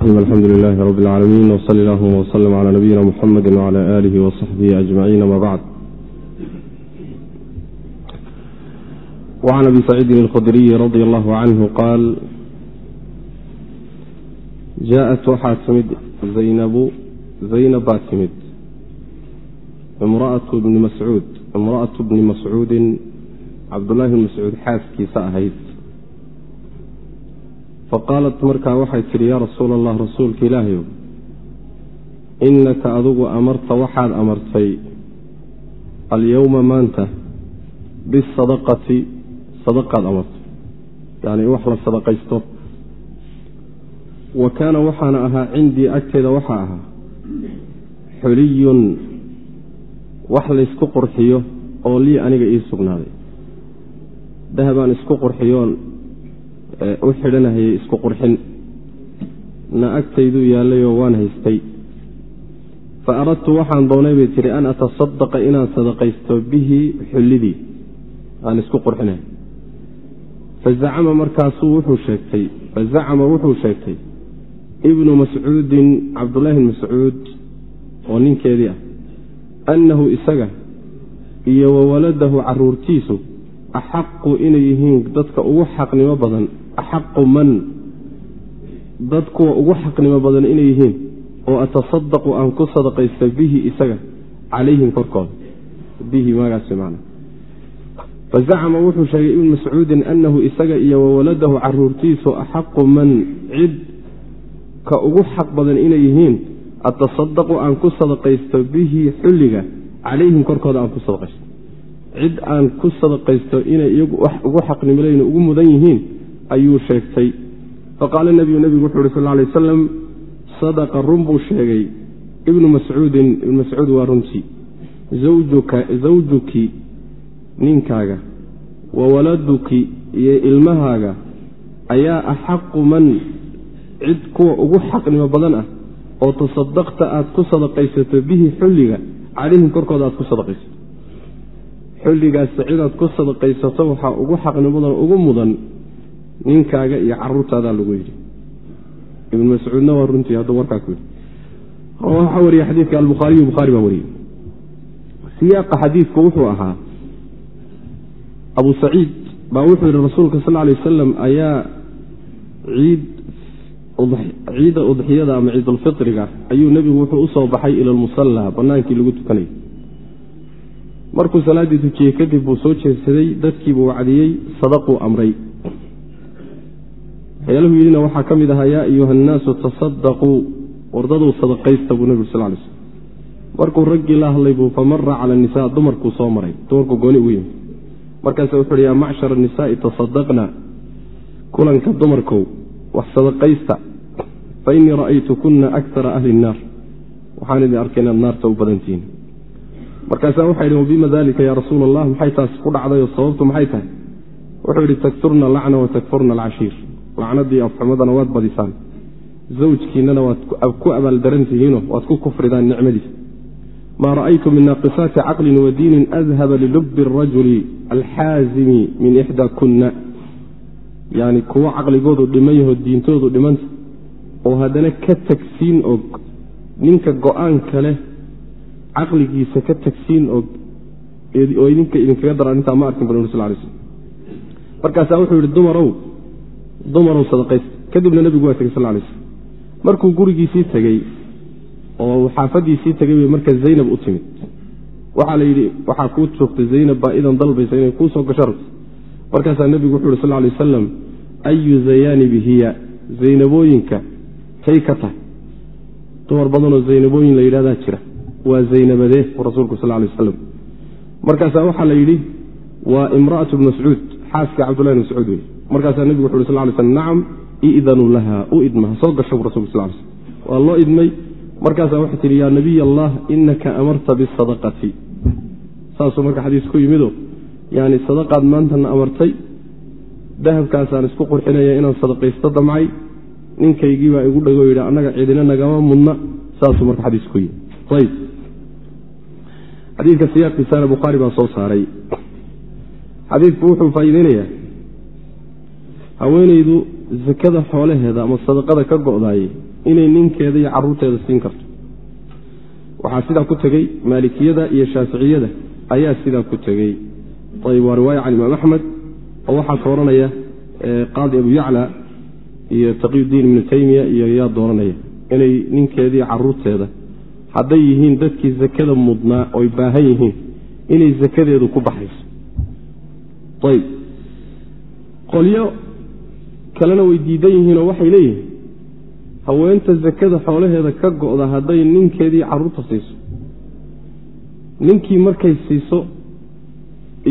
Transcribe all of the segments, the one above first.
alxamdu lilahi rab اlcaalamiin wsali allahuma wslm cla nabiyina mxamedi wcla alihi wsaxbihi ajmaciin ama bacd wacan abi saciidin alkhudriyi radi allahu canhu qaal jaaءat waxaa timid zaynabu zaynab baa timid imraatu bni mascuud imraatu bni mascuudin cabdullahi bn mascuud xaaskiisa ahayd faqaalat markaa waxay tidhi yaa rasuula allah rasuulka ilaahayow innaka adigu amarta waxaad amartay alyowma maanta bisadaqati sadaqaad amartay. Yacni wax la sadaqaysto. Wa kaana waxaana ahaa cindii agteeda waxaa ahaa xuliyun wax laysku qurxiyo oo lii aniga ii sugnaaday. Dahabaan isku qurxiyoon u xidhanahayay isku qurxin. Na agtayduu yaallayoo waan haystay. Fa aradtu waxaan doonay bay tidhi an atasadaqa inaan sadaqaysto bihi xullidii. Aan isku qurxinahay fazacama markaasuu wuxuu sheegtay fazacama wuxuu sheegtay ibnu mascuudin cabdullaahi mascuud oo ninkeedii ah annahu isaga iyo wa waladahu caruurtiisu axaqu inay yihiin dadka ugu xaqnimo badan axaqu man dad kuwa ugu xaqnimo badan inay yihiin oo atasadaqu aan ku sadaqaysta bihi isaga calayhim korkooda bihi magaas man fazacama wuxuu sheegay ibnu mascuudin annahu isaga iyo wawaladahu caruurtiisu axaqu man cid ka ugu xaq badan inay yihiin atasadaqu aan ku sadaqaysto bihi xulliga calayhim korkooda aan ku sadaqaysto cid aan ku sadaqaysto inay iyagu wax ugu xaqnimolayn ugu mudan yihiin ayuu sheegtay. Faqaala nebiyu nebigu wuxuu uhi sal ly wasalam sadaqa run buu sheegay. Ibnu mascuudin ibnu mascuud waa runtii. Zawjuki ninkaaga wa waladuki iyo ilmahaaga ayaa axaqu man cid kuwa ugu xaqnimo badan ah oo tasadaqta aad ku sadaqaysato bihi xulliga calayhim korkooda aad ku sadaqaysato. Xulligaas cidaad ku sadaqaysato waxaa ugu xaqnimo badan ugu mudan ninkaaga iyo caruurtaadaa lagu yidhi. Ibn mascuudna waa runtii hadduu warkaa ku yidhi. Waxaa wariye xadiidka albukhaariyu bukhaari baa wariyey. Siyaaqa xadiidku wuxuu ahaa abu saciid baa wuxuu yidhi rasuulka sal lay wasalam ayaa ciid ciidda udxiyada ama ciidulfitriga ayuu nebigu wuxuu u soo baxay ila lmusalla bannaankii lagu tukanayay markuu salaaddii tujiyey kadib buu soo jeedsaday dadkiibuu wacdiyey sadaquu amray waxyaaluhu yidhina waxaa ka mid ahaa yaa ayuha annaasu tasadaquu wardaduu sadaqaysta buu nebigu sal lay slm markuu raggii la hadlay buu famara cala nisaa dumarkuu soo maray dumarkuu gooni ugu yimid. Markaase wuxu uhi yaa macshara nisaa'i tasadaqna kulanka dumarkow wax sadaqaysta fa innii ra'aytukuna akara ahli nnaar. Waxaan idin arkay inaad naarta u badantihiin. Markaasaa waxay idhi wabima dalika yaa rasuula allah maxay taas ku dhacdayoo sababtu maxay tahay? Wuxuu yidhi takturna lacna wa takfurna alcashiir lacnadii afxumadana waad badisaan. Zawjkiinnana waad ku abaaldaran tihiino waad ku kufridaan nicmadiisa. Maa ra'aytu min naaqisaati caqlin wa diinin adhaba lilubbi arajuli alxaazimi min ixdaa kunna yani kuwo caqligoodu dhiman yaho diintoodu dhimanta oo haddana ka tagsiin og ninka go'aanka leh caqligiisa ka tagsiin og oo idinka idinkaga dara arrintaa ma arkin bal sal lay slm markaasaa wuxuu yidhi dumarow dumarow sadaqaysta kadibna nebigu waa tegey sal lay slm markuu gurigiisii tegey oo xaafadiisii tegay bay marka zaynab u timid. Waxaa la yidhi waxaa kuu joogta zaynab baa idan dalbaysa inay kuu soo gasho rabto. Markaasaa nebigu wuxu yhi sal lay wasalam ayu zayaanibi hiya zaynabooyinka tay ka tahay? Dumar badanoo zaynabooyin la yidhahdaa jira. Waa zaynabadee rasuulku sal lay wasalam markaasaa waxaa la yidhi waa imra'atu bn mascuud xaaska cabdullahi bn mascuud wey markaasaa nebigu wuxu yhi sal lay slm nacam idanu laha u idma ha soo gasho bu rasulku sal slm waa loo idmay markaasaa waxay tihi yaa nabiy allah inaka amarta bisadaqati saasuu marka xadiis ku yimido yani sadaqaad maantana amartay dahabkaasaan isku qurxinaya inaan sadaqaysto damcay ninkaygii baa igu dhago yidhi annaga cidina nagama mudna. Saasuu marka xadiis ku yimi ayb xadiidka siyaaqiisana bukhaari baa soo saaray. Xadiidku wuxuu faa'iideynayaa haweenaydu sakada xoolaheeda ama sadaqada ka go'daayey inay ninkeeda iyo caruurteeda siin karto. Waxaa sidaa ku tegey maalikiyada iyo shaaficiyada ayaa sidaa ku tegey ayb waa riwaaya can imaam axmed oo waxaa dooranaya qaadi abu yacla iyo taqiyudiin ibnu taymiya iyo yaa dooranaya inay ninkeedii caruurteeda hadday yihiin dadkii zakada mudnaa oy baahan yihiin inay zakadeedu ku baxayso kalena way diidan yihiinoo waxay leeyihiin haweenta zakada xoolaheeda ka go'da hadday ninkeedii carruurta siiso. Ninkii markay siiso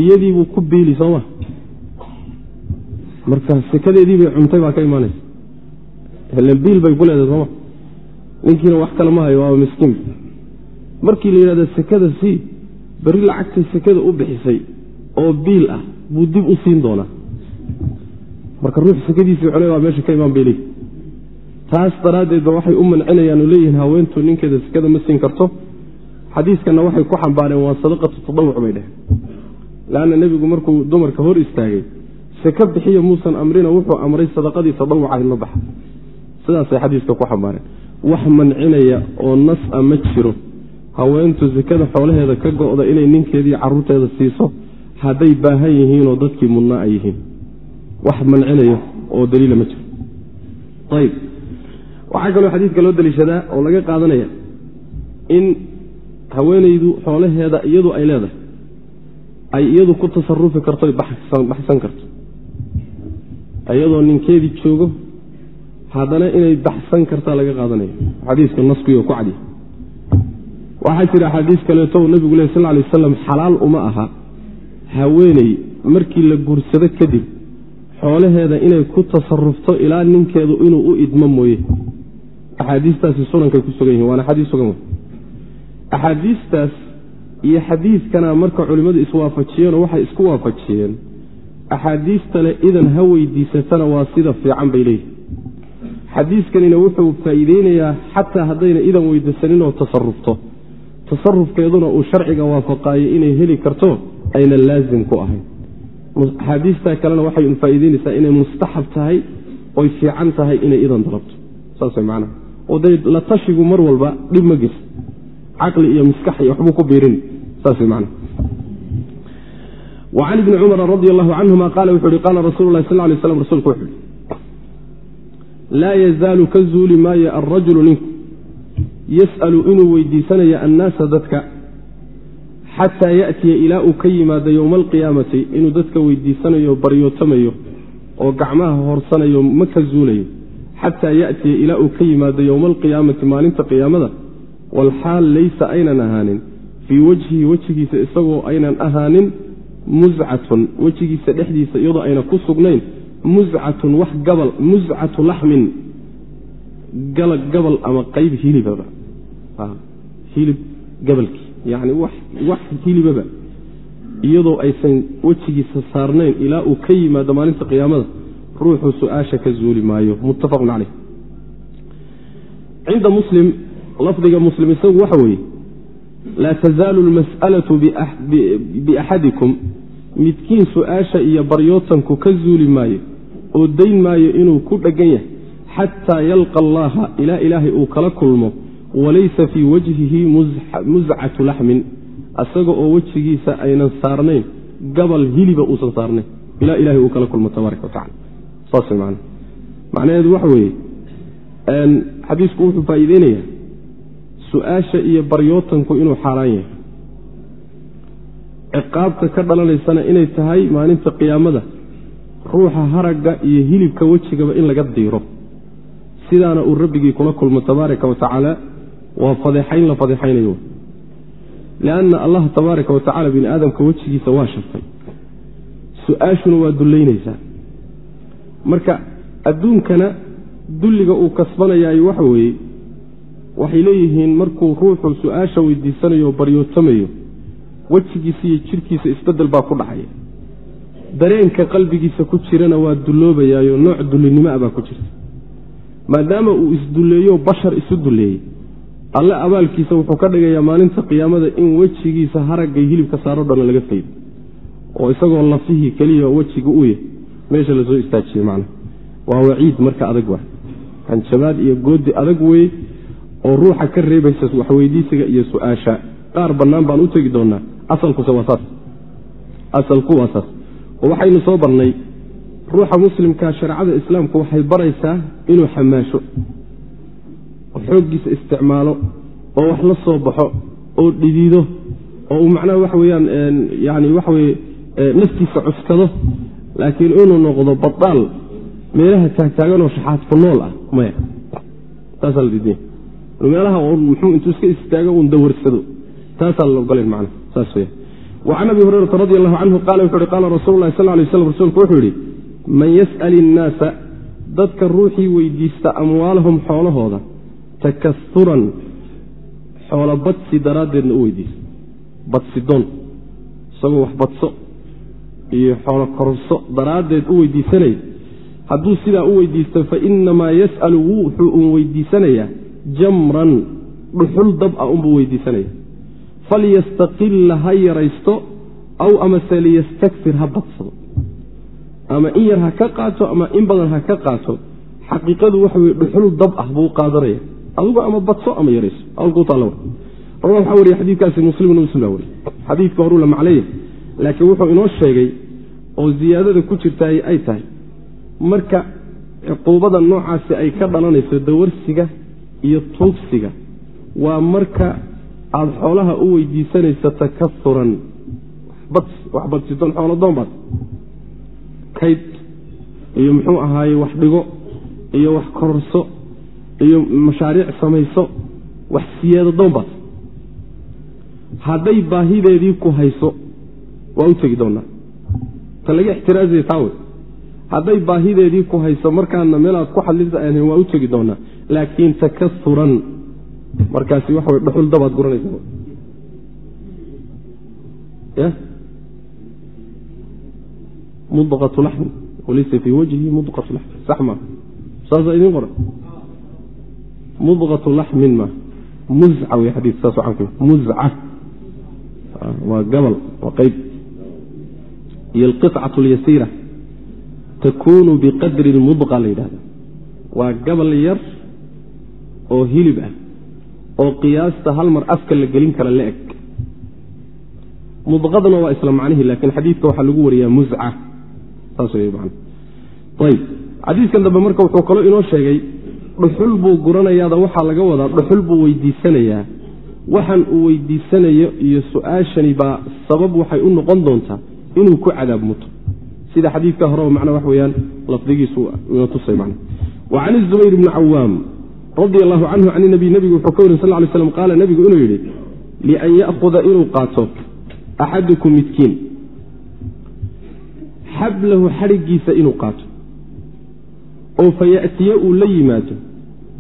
iyadiibuu ku biili sooma marka sakadeedii bay cuntay baa ka imaanaysa. Helen biil bay ku leedahay sooma ninkiina wax kale ma hayo waaba miskiin. Markii la yidhahda sekada sii beri lacagtay sekada u bixisay oo biil ah buu dib u siin doonaa marka ruux sekadiisii cunay baa meesha ka imaan bay leeyihi taas daraaddeed ba waxay u mancinayaan oo leeyihiin haweentu ninkeeda sekada ma siin karto. Xadiiskanna waxay ku xambaareen waa sadaqatu tadawuc bay dheheen leanna nebigu markuu dumarka hor istaagay seke bixiya muusan amrina wuxuu amray sadaqadii tadawucahayd ma baxa sidaasay xadiiska ku xambaareen. Wax mancinaya oo nas a ma jiro. Haweentu sekada xoolaheeda ka go'da inay ninkeedii caruurteeda siiso hadday baahan yihiinoo dadkii mudnaa ay yihiin wax mancinaya oo daliila ma jiro. Ayb waxaa kaloo xadiidka loo daliishadaa oo laga qaadanaya in haweenaydu xoolaheeda iyadu ay leedahay ay iyadu ku tasarufi karto baxsan karto. Iyadoo ninkeedii joogo haddana inay baxsan kartaa laga qaadanaya. Xadiiska naskuyo ku cadiy waxaa jira axaadiis kaleeto nabigu leh sal lay waslam xalaal uma aha haweeney markii la guursado kadib xoolaheeda inay ku tasarufto ilaa ninkeedu inuu u idmo mooye. Axaadiistaasi sunankay ku sugan yihiin waana xadiis sugan axaadiistaas iyo xadiidkana marka culimmadu iswaafajiyeenoo waxay isku waafajiyeen axaadiistale idan ha weydiisatana waa sida fiican bay leeyihiin xadiiskanina wuxuu faa'iideynayaa xataa haddayna idan weydiisaninoo tasarufto tasarufkeeduna uu sharciga waafaqaayo inay heli karto ayna laazim ku ahayn axaadiista kalena waxay faa'iideynaysaa inay mustaxab tahay oy fiican tahay inay idan dalabto. Saas macnaha. Oo day la tashigu mar walba dhib ma geysa caqli iyo miskax iyo waxbuu ku biirin. Saas man wacan ibni cumara radi allahu canhuma qaala wuxu uhi qaala rasuulu lahi sal lay slam rsulku wuxu uhi laa yazaalu ka zuuli maayo alrajulu ninku yas'alu inuu weydiisanaya annaasa dadka xataa ya'tiya ilaa uu ka yimaado yowma alqiyaamati inuu dadka weydiisanayo baryootamayo oo gacmaha horsanayo ma ka zuulayo. Xataa ya'tiya ilaa uu ka yimaado yowma alqiyaamati maalinta qiyaamada walxaal laysa aynan ahaanin. Fii wajhihi wejigiisa isagoo aynan ahaanin muscatun wejigiisa dhexdiisa iyadoo ayna ku sugnayn muscatun wax gabal muscatu laxmin. Gabal ama qayb hilibaba hilib gabalkii yani wax hilibaba iyadoo aysan wejigiisa saarnayn ilaa uu ka yimaado maalinta qiyaamada ruuxuu su'aasha ka zuuli maayo. Muttafaqun caleyh cinda muslim lafdiga muslim isagu waxa weeye laa tazaalu lmas'alatu biaxadikum midkiin su'aasha iyo baryootanku ka zuuli maayo oo dayn maayo inuu ku dheggan yahay xataa yalqa allaha ilaa ilaahay uu kala kulmo walaysa fii wajhihi muscatu laxmin asaga oo wejigiisa aynan saarnayn gabal hiliba uusan saarnayn ilaa ilahay uu kala kulmo tabaaraka wa tacala saas man macnaheedu waxa weeye xadiisku wuxuu faa'iideynayaa su'aasha iyo baryootanku inuu xaaraan yahay. Ciqaabta ka dhalanaysana inay tahay maalinta qiyaamada ruuxa haragga iyo hilibka wejigaba in laga diiro. Sidaana uu rabbigii kula kulmo tabaaraka wa tacaala waa fadeexayn la fadeexaynayo lianna allah tabaaraka wa tacala bini aadamka wejigiisa waa shafay su'aashuna waa dullaynaysaa. Marka adduunkana dulliga uu kasbanayaayo waxa weeye waxay leeyihiin markuu ruuxu su'aasha weydiisanayo baryootamayo wejigiisa iyo jidhkiisa isbeddel baa ku dhacaya. Dareenka qalbigiisa ku jirana waa dulloobayaayo nooc dullinimo ah baa ku jirta. Maadaama uu isdulleeyo bashar isu dulleeyey alle abaalkiisa wuxuu ka dhigayaa maalinta qiyaamada in wejigiisa haraggay hilibka saaro dhan laga faydo oo isagoo lafihii keliya wejiga u yahy meesha la soo istaajiyey macna. Waa waciid marka adag waa hanjabaad iyo goodi adag weye oo ruuxa ka reebaysa waxweydiisiga iyo su'aasha. Qaar bannaan baan u tegi doonaa. Asalkuse waa saas. Asalku waa saas. Oo waxaynu soo barnay ruuxa muslimka shareecada islaamku waxay baraysaa inuu xamaasho oo xooggiisa isticmaalo oo wax la soo baxo oo dhidido oo uu macnaha waxa weyaan yani waxa weye naftiisa cuskado. Laakiin inuu noqdo badaal meelaha taagtaaganoo shaxaadku nool ah maya. Taasaa la diidanya meelaha mxuu intuu iska istaago uun dawarsado taasaa la ogolen macna saas weya wacan abi hurayrata radi allahu canhu qaala wuxu uhi qaala rasuulu lahi sal lay slam rasuulku wuxuu yidhi man yas'al innaasa dadka ruuxii weydiista amwaalahum xoolahooda takasuran xoolo badsi daraaddeedna u weydiista badsidoon isagoo wax badso iyo xoolo korso daraaddeed u weydiisanaya. Hadduu sidaa u weydiisto fa inamaa yas'alu wuxuu un weydiisanayaa jamran dhuxul dab a unbuu weydiisanaya. Falyastaqilla ha yaraysto aw amase liyastakfir ha badsado. Ama in yar ha ka qaato ama in badan ha ka qaato xaqiiqadu waxa weye dhuxul dab ah buu qaadanaya adugu ama badso ama yarayso waxaa wariye xadiikaasi muslim baa wariye xadiidka horuu la macleeya laakiin wuxuu inoo sheegay oo ziyaadada ku jirtaay ay tahay. Marka cuquubada noocaasi ay ka dhalanayso dawarsiga iyo tuugsiga waa marka aada xoolaha u weydiisanayso takauran wax badsidoon xooladoon baad. Kayd iyo muxuu ahaaye wax dhigo iyo wax kororso iyo mashaariic samayso wax siyaado doonbaad hadday baahideedii ku hayso waa u tegi doonaa. Ta laga ixtiraazaya taa wey. Hadday baahideedii ku hayso markaana meelaad ku xadlisa aanhayn waa u tegi doonaa. Laakiin takasuran markaasi waxa way dhuxul dabaad guranaysa ya mudqatu laxmin walaysa fii wajhi mudqatu laxmin sax maa saasaa idiin qoran mudqatu laxmin ma muzca wey xadiis saas waxaan ku muzca waa gabal waa qeyb iyo alqicatu alyasiira takunu biqadri lmudqa la yidhahda waa gabal yar oo hilib ah oo qiyaasta hal mar afka la gelin kara la eg mudqaduna waa isla macnihii laakiin xadiidka waxaa lagu wariyaa musca saas wey man ayb xadiiskan dambe marka wuxuu kaloo inoo sheegay dhuxul buu guranayaada waxaa laga wadaa dhuxul buu weydiisanayaa. Waxaan uu weydiisanayo iyo su'aashani baa sabab waxay u noqon doontaa inuu ku cadaab muto. Sida xadiidka horeba macna wax weyaan lafdigiisu ina tusay man wa can izubayr bni cawaam radi allahu canhu can nabiy nebigu wuxuu ka wari sal ly slam qaala nebigu inuu yidhi lian ya'huda inuu qaato axadukum midkiin. Xablahu xadhiggiisa inuu qaato. Oo faya'tiya uu la yimaado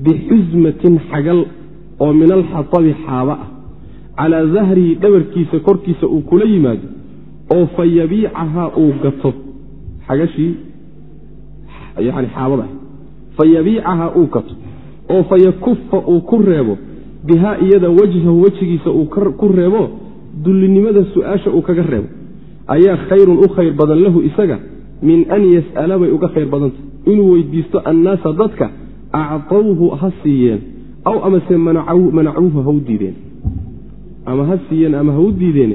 bixusmatin xagal oo min alxatabi xaaba ah. Calaa dahrihi dhabarkiisa korkiisa uu kula yimaado oo fa yabiicahaa uu gato. Xagashii yani xaabada. Fa yabiicahaa uu gato. Oo fa yakufa uu ku reebo. Bihaa iyada wajhahu wejigiisa uu ku reebo dullinimada su'aasha uu kaga reebo. Ayaa khayrun u khayr badan lahu isaga min an yas'ala bay uga khayr badantah inuu weydiisto annaasa dadka actawhu ha siiyeen aw amase manacuuhu ha u diideen ama ha siiyeen ama ha u diideen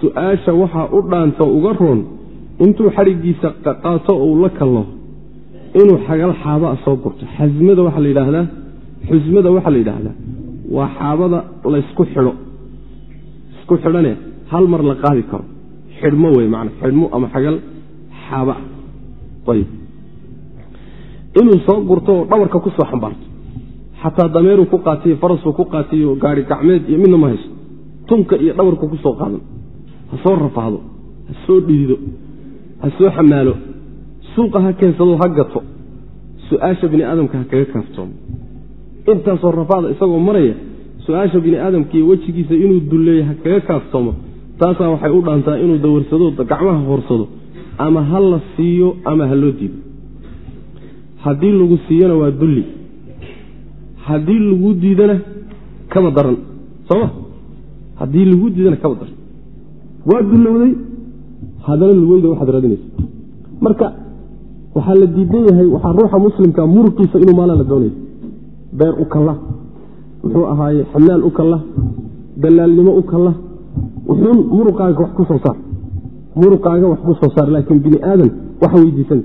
su'aasha waxaa u dhaanta uga roon intuu xadhiggiisa qaato uu la kallo inuu xagal xaabaa soo gurto xasmada waxaa la yidhaahdaa xusmada waxaa la yidhaahdaa waa xaabada laysku xidho isku xidhane hal mar la qaadi karo xidhmo wey maana xidhmo ama xagal xaaba ayib inuu soo gurto oo dhabarka ku soo xambaarto xataa dameeruu ku qaatiyo farasuu ku qaatiyo gaari gacmeed iyo midna ma hayso tunka iyo dhabarku ku soo qaadan ha soo rafaado ha soo dhidido ha soo xamaalo. Suuqa ha keensado ha gato. Su'aasha bini aadamka ha kaga kaaftoomo intaasoo rafaada isagoo maraya su'aasha bini aadamka iyo wejigiisa inuu dulleeyo ha kaga kaaftoomo taasaa waxay u dhaantaa inuu dawarsado gacmaha horsado ama ha la siiyo ama ha loo diido haddii lagu siiyona waa dulli. Haddii lagu diidana kaba daran. Sooma haddii lagu diidana kaba daran. Waa dullowday? Haddana lugeyda waxaad raadinaysa. Marka waxaa la diidan yahay waxaa ruuxa muslimka muruqiisa inuu maala la doonaya beer u kalla. Muxuu ahaaye xamaal u kalla. Dalaalnimo u kalla. Wuxuun muruqaaga wax ku soo saar. Muruqaaga wax ku soo saar laakiin bini aadan waxa weydiisan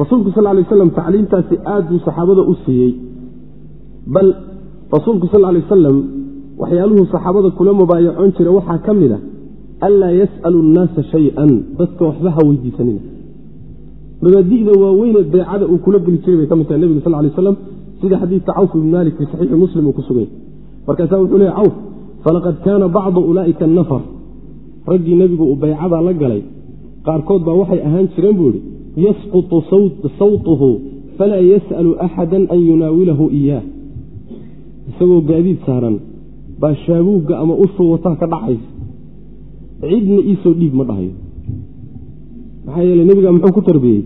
rasuulku sal lay waslam tacliimtaasi aad buu saxaabada u siiyey. Bal rasuulku sal lay wasalam waxyaaluhuu saxaabada kula mubaayacoon jira waxaa ka mid a anlaa yas'alu nnaasa shay-an dadka waxba ha weydiisanina. Mabaadi'da waaweyne beecada uu kula geli jiray bay ka mid tahay nebigu sal lay slam sida xadiidka cawf ibn malik fi saxiixi muslim uu ku sugay. Markaasaa wuxuu leeya cawf falaqad kaana bacdu ulaa'ika nafar raggii nebigu uu baycadaa la galay qaarkood baa waxay ahaan jireen buu idhi yasqutu sawtuhu falaa yas'alu axadan an yunaawilahu iyaah isagoo gaadiid saaran baa shaabuugga ama ushuu wataa ka dhacaysa. Cidna iisoo dhiib ma dhahayo. Maxaa yeele nebiga muxuu ku tarbiyey?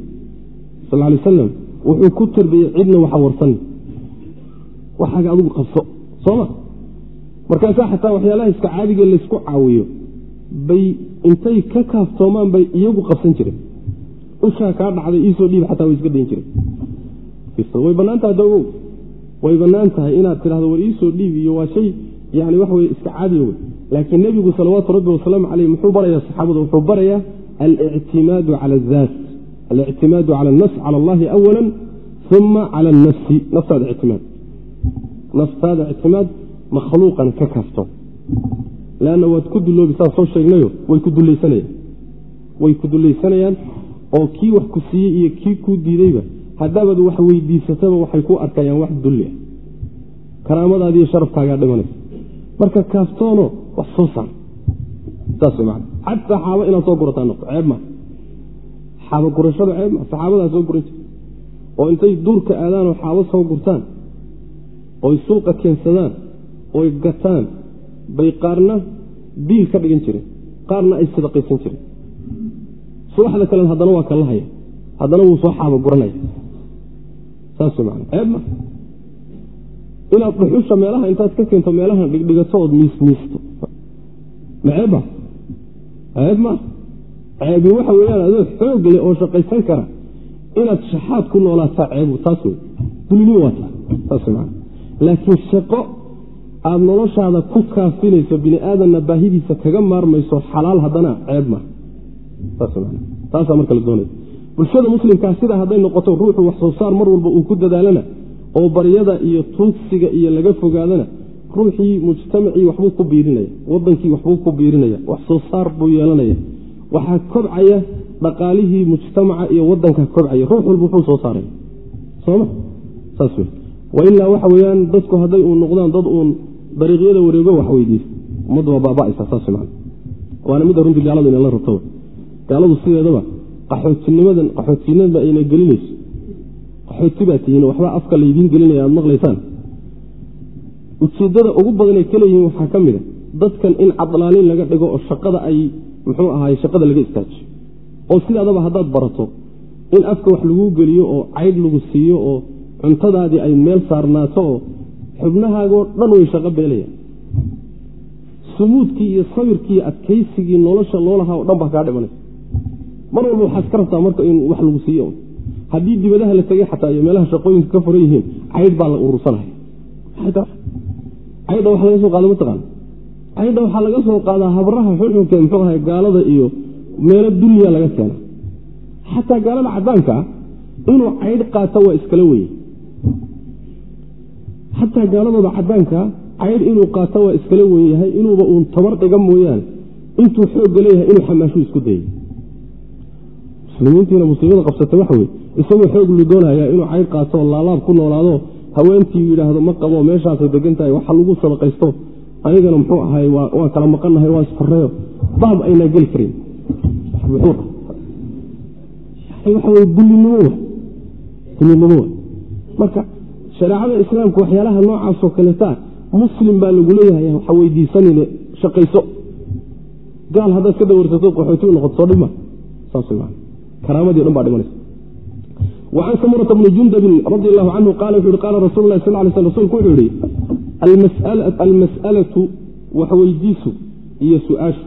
Sal lay wasalam wuxuu ku tarbiyey cidna waxa warsan. Waxaaga adigu qabso sooma? Markaasaa xataa waxyaalaha iska caadiga laysku caawiyo bay intay ka kaaftoomaan bay iyagu qabsan jireen ushaa kaa dhacday iisoo dhiib xataa way iska dayn jireen way bannaan tahay dogow way bannaan tahay inaad tidhahdo war iisoo dhiib iyo waa shay yani waxa weye iska caadiya wey laakiin nebigu salawaatu rabbi wasalaamu caleyh muxuu barayaa saxaabada wuxuu barayaa alictimaadu cala azaat alictimaadu cala alnafs cala allahi awala uma cala alnafsi naftaada ictimaad. Naftaada ictimaad makhluuqan ka kafto leanna waad ku duloobi saan soo sheegnayo way ku dulaysanayaan way ku dulaysanayaan oo kii wax ku siiyey iyo kii kuu diideyba haddaabaad wax weydiisataba waxay ku arkayaan wax dulli ah. Karaamadaadiiyo sharafkaagaa dhimanaysa. Marka kaaftoono wax soo saar. Saas man xataa xaabo inaad soo gurataa noqo ceeb ma. Xaabo gurashada ceeb ma saxaabadaa soo guran oo intay duurka aadaanoo xaabo soo gurtaan oy suuqa keensadaan oy gataan bay qaarna biil ka dhigan jireen qaarna ay sadaqaysan jireen subaxda kalen haddana waa kala haya haddana wuu soo xaabo guranaya saas man ceeb ma inaad dhuxusha meelaha intaad ka keento meelahan dhigdhigato ood miismiisto ma ceebba ceeb ma ceebi waxa weyaan adoo xoog leh oo shaqaysan kara inaad shaxaad ku noolaataa ceebu taas wey dulinimo waa taa. Saas man laakiin shaqo aad noloshaada ku kaafinayso bini aadanna baahidiisa kaga maarmayso xalaal haddana ceeb ma taasaa marka la doonaya bulshada muslimkaa sidaa hadday noqoto ruuxu wax soo saar mar walba uu ku dadaalana oo baryada iyo tuugsiga iyo laga fogaadana ruuxii mujtamacii waxbuu ku biirinaya wadankii waxbuu ku biirinaya wax soo saar buu yeelanaya. Waxaa kobcaya dhaqaalihii mujtamaca iyo wadanka kobcaya. Ruux walba wuxuu soo saaraya soma saas wey wailaa waxa weyaan dadku hadday uu noqdaan dad uun dariiqyada wareego wax weydiista ummaddu waa baaba'aysa saas man waana midda runtii gaaladu inala rabto gaaladu sideedaba qaxootinimadan qaxootinimada ayna gelinayso. Qaxooti baa tihiin waxbaa afka laydiin gelinaya aad maqlaysaan. Ujeeddada ugu badanay ka leeyihiin waxaa ka mid a dadkan in cadlaalin laga dhigo oo shaqada ay muxuu ahaay shaqada laga istaajiyo oo sidaadaba haddaad barato in afka wax laguu geliyo oo caydh lagu siiyo oo cuntadaadii ay meel saarnaato oo xubnahaagoo dhan way shaqo beelayaan. Sumuudkii iyo sabirkii adkaysigii nolosha loolahaa oo dhan baa kaa dhimanaysa mar walba waxaad ka rabtaa marka in wax lagu siiyo. Haddii dibadaha la tegey xataa iyo meelaha shaqooyinka ka furan yihiin caydh baa la urursanaya. Caydha wax laga soo qaada mataqaana caydha waxaa laga soo qaadaa habraha xuxunka muxuu ahay gaalada iyo meelo duniya laga keena xataa gaalada cadaanka ah inuu caydh qaato waa iskala weye xataa gaaladooda cadaankaa caydh inuu qaato waa iskala yahay inuuba uun tabar dhiga mooyaane intuu xoogga leeyahay inuu xamaashuu isku dayay muslimiintiina musiibada qabsata waxa weye isagoo xoog lu doonayaa inuu caydh qaato laalaab ku noolaado haweentii yidhaahdo ma qabo meeshaasay degan tahay waxa lagu sadaqaysto. Anigana muxuu ahay waan kala maqannahay waa isfareeyo baab aynaa geli karin. Dulinimo marka shareecada islaamka waxyaalaha noocaasoo kaleeta muslim baa lagu leeyahay waxa weydiisanine shaqayso. Gaal haddaad ka dawarsato qaxooti noqoto soo dhima araamadii o dhan baa dhimanaysa. An samurata bni jundabin radi alahu canhu qaala wuxu i qaala rasul lah sal lay sl rsulku wuxuu yihi almas'alatu waxweydiisu iyo su'aashu.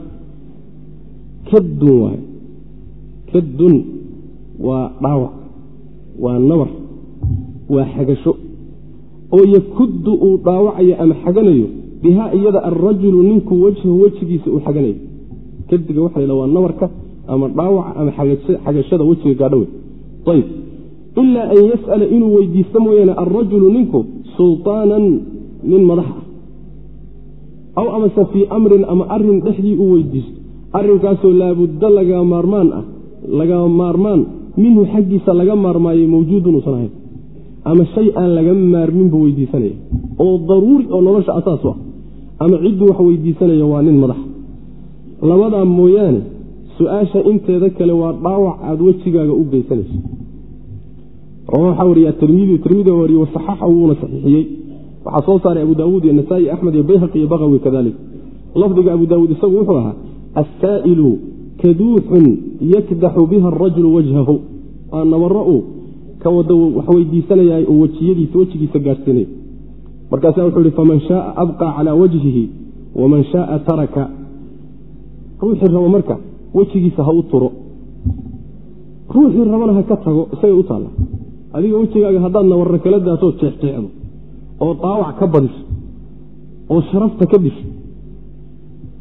Kadun waay kadun waa dhaawac waa nabar waa xagasho oo yakuddu uu dhaawacayo ama xaganayo bihaa iyada alrajulu ninku wejhu wejigiisa uu xaganayo. Kadiga waxa la ydhaha waa nabarka ama dhaawaca ama xagashada wejiga gaadhowe. Ayb ilaa an yas'ala inuu weydiisto mooyaane alrajulu ninku sulطaanan nin madax ah. Aw amase fii amrin ama arrin dhexdii uu weydiisto. Arrinkaasoo laabudda laga maarmaan ah laga maarmaan minhu xaggiisa laga maarmaayay mawjuudun uusan ahayn. Ama shay aan laga maarmin buu weydiisanaya. Oo daruuri oo nolosha asaas u ah. Ama cidduu wax weydiisanaya waa nin madax labadaa mooyaane su'aasha inteeda kale waa dhaawac aada wejigaaga u geysanayso. Waxaa wariya tirmidi tirmidi wariye wasaxaxa wuuna saxiixiyey. Waxaa soo saaray abu daawuud iyo nasaa-i axmed iyo bayhaqi iyo baqawi kadalik. Lafdiga abu daawuud isagu wuxuu ahaa assaa'ilu kaduuxun yakdaxu biha arajulu wajhahu. Waa nabaro uu ka wada wax weydiisanaya oo wejiyadiisa wejigiisa gaadhsiinaya markaasa wuxuu ihi faman shaaa abqaa calaa wajhihi waman shaaa taraka. Ruuxii rabo marka wejigiisa ha u turo. Ruuxii rabana ha ka tago isagay u taalla. Adiga wejigaaga haddaad nabarra kala daatoo jeexjeexdo oo daawac ka badiso oo sharafta ka disho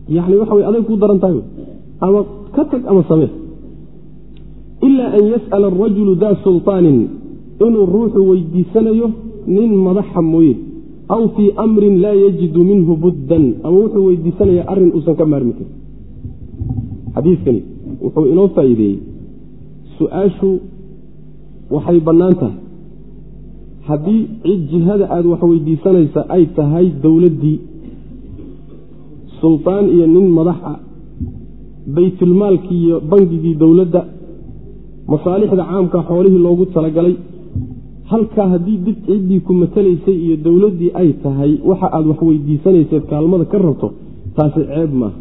yani waxa way aday kuu daran tahay ama ka tag ama samee. Ilaa an yas'ala arajulu daa sulطaanin inuu ruuxu weydiisanayo nin madaxa mooye aw fii amrin laa yajidu minhu buddan ama wuxuu weydiisanaya arrin uusan ka maarmi karin xadiikani wuxuu inoo faa'iideeyey. Su'aashu waxay bannaan tahay. Haddii cid jihada aada wax weydiisanaysa ay tahay dowladdii sultaan iyo nin madaxa baytulmaalkii iyo bangigii dowladda masaalixda caamka xoolihii loogu talagalay halkaa haddii dib ciddii ku matalaysay iyo dowladdii ay tahay waxa aada wax weydiisanayseed kaalmada ka rabto taasi ceeb maaha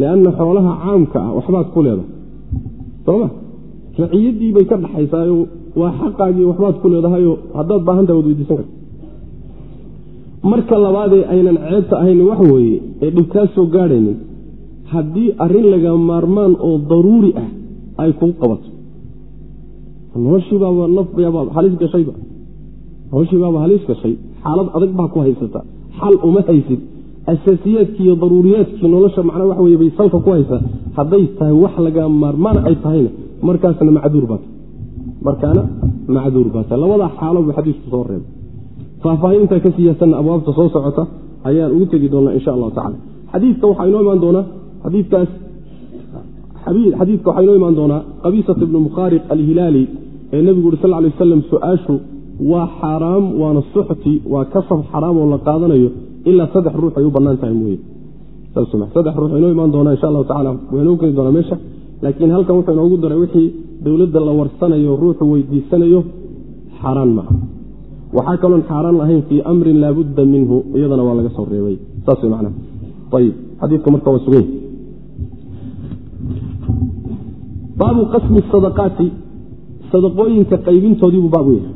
lianna xoolaha caamka ah waxbaad ku leedahay sooma raciyadii bay ka dhaxaysaayo waa xaqaagii waxbaad ku leedahayoo haddaad baahantaha waad weydiisan karta marka labaadee aynan ceebta ahayn waxa weeye ee dhibkaa soo gaadhaynin haddii arrin laga maarmaan oo daruuri ah ay kuu qabato noloshiibaaba nafyabaad halis gashayba noloshiibaaba halis gashay xaalad adag baa ku haysata xal uma haysid asaasiyaadkii iyo daruuriyaadkii nolosha macnaa waxa weye bay salka ku haysaa hadday tahay wax laga maarmaan ay tahayna markaasna macduur baa tahay. Markaana macduur baa tahay. Labadaa xaalo buu xadiisku soo reebay. Faahfaahintaa ka siyaasanna abwaabta soo socota ayaan ugu tegi doonaa insha allahu tacala xadiidka waxaa inoo imaan doonaa xadiikaas xadiidka waxaa inoo imaan doonaa qabiisat ibnu mukhaariq alhilaali ee nebigu uri sal lay waslam su'aashu waa xaaraam waana suxti waa kasab xaraam oo la qaadanayo ilaa saddex ruux ay u bannaan tahay mooye. Saddex ruux inoo imaan doonaa insha allahu tacala waynoo keeni doonaa meesha. Laakiin halkan wuxuu inoogu daray wixii dowladda la warsanayo ruuxu weydiisanayo xaaraan maaha waxaa kaloon xaaraan lahayn fii amrin laabudda minhu iyadana waa laga soo reebay. Saas way macnaha. Ayib xadiidka marka waa sugay. Baabu qasmi sadaqaati sadaqooyinka qaybintoodiibuu baabu yahay.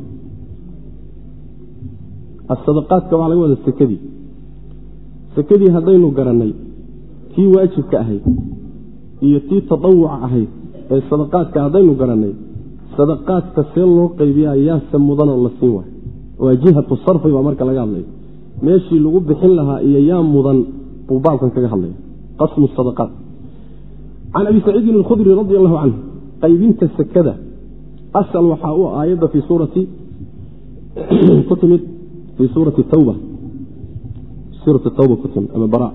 Asadaqaadka waxaa laga wada sekadii sekadii haddaynu garannay tii waajibka ahayd iyo tii tadawuca ahayd ee sadaqaadka haddaynu garannay sadaqaadka see loo qaybiyaa yaase mudanoo la siin waayo waa jihatu sarfi baa marka laga hadlaya meeshii lagu bixin lahaa iyo yaa mudan buu baabkan kaga hadlaya. Qasmu sadaqaat. Can abi saciidin alkhudri radi allahu canhu qaybinta sekada asal waxaa u aayadda fii suurati ku timid fii suurati tawba suurati tawba ku ama bara.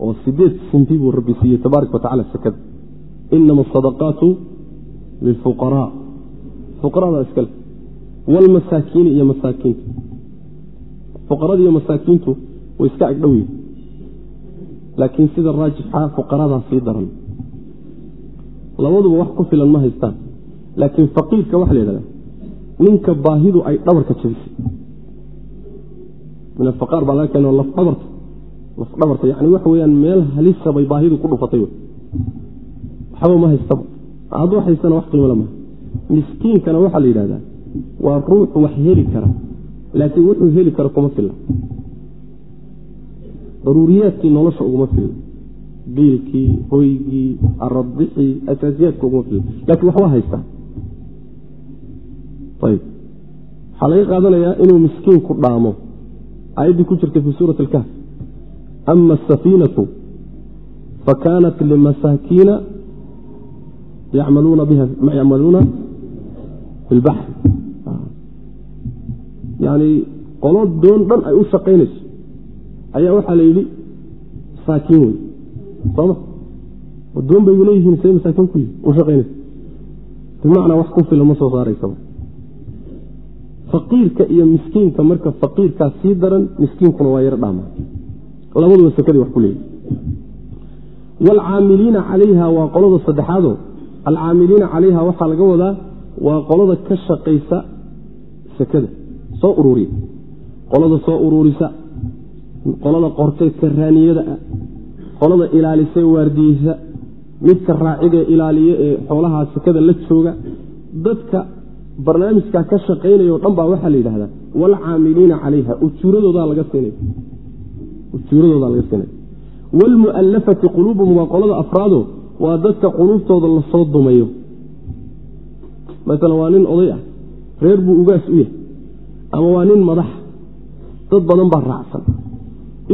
Oo sideed sinti buu rabbi siiyey tabaaraka wa sekada inama asadaqaatu lilfuqaraa. Fuqarada iskale wlmasaakiini iyo masaakiinta fuqarada iyo masaakiintu way iska agdhow yihiin laakiin sida raajixa fuqaradaa sii daran. Labaduba wax ku filan ma haystaan. Laakiin faqiirka waxa la yidhahda ninka baahidu ay dhabarka jabisay min afaqaar baa laga keeno lafdhabarta lafdhabarta yani waxa weyaan meel halisa bay baahidu ku dhufatay waxba ma haystaba hadduu haystana wax qiimala maha miskiinkana waxaa la yidhahdaa waa ruux wax heli kara laakiin wuxuu heli kara kuma filla. Daruuriyaadkii nolosha uguma filla. Biilkii hoygii aradbixii asaasiyaadka uguma fil laakiin wax waa haystaa ayb waxaa laga qaadanayaa inuu miskiinku dhaamo aayaddii ku jirtay fi suurati alkahf. Ama asafiinatu fakanat limasaakiina yacmaluuna fi lbaxr yani qolo doon dhan ay u shaqaynayso. Ayaa waxaa la yidhi masaakiin wey soma doon bay leeyihiin say masaakiin ku u shaqaynaysa bimacnaa wax ku filan ma soo saaraysaba faqiirka iyo miskiinka marka faqiirkaa sii daran miskiinkuna waa yaro dhaama. Labaduba sekadii wax ku leeyihi waalcaamiliina calayha waa qolada saddexaado. Alcaamiliina calayha waxaa laga wadaa waa qolada ka shaqaysa sekada soo ururiya qolada soo ururisa qolada qortay karaaniyada ah qolada ilaalisay waardiyeysa midka raacigae ilaaliya ee xoolaha sekada la jooga dadka barnaamijkaa ka shaqaynaya dhan baa waxaa la yidhahdaa waalcaamiliina calayha ujuuradoodaa laga siinaya ujuuradoodaa laga siinaya waalmu'allafati quluubuhum waa qolada afraado waa dadka quluubtooda la soo dumayo. Masalan waa nin oday ah reer buu ugaas u yahay ama waa nin madax dad badan baa raacsan.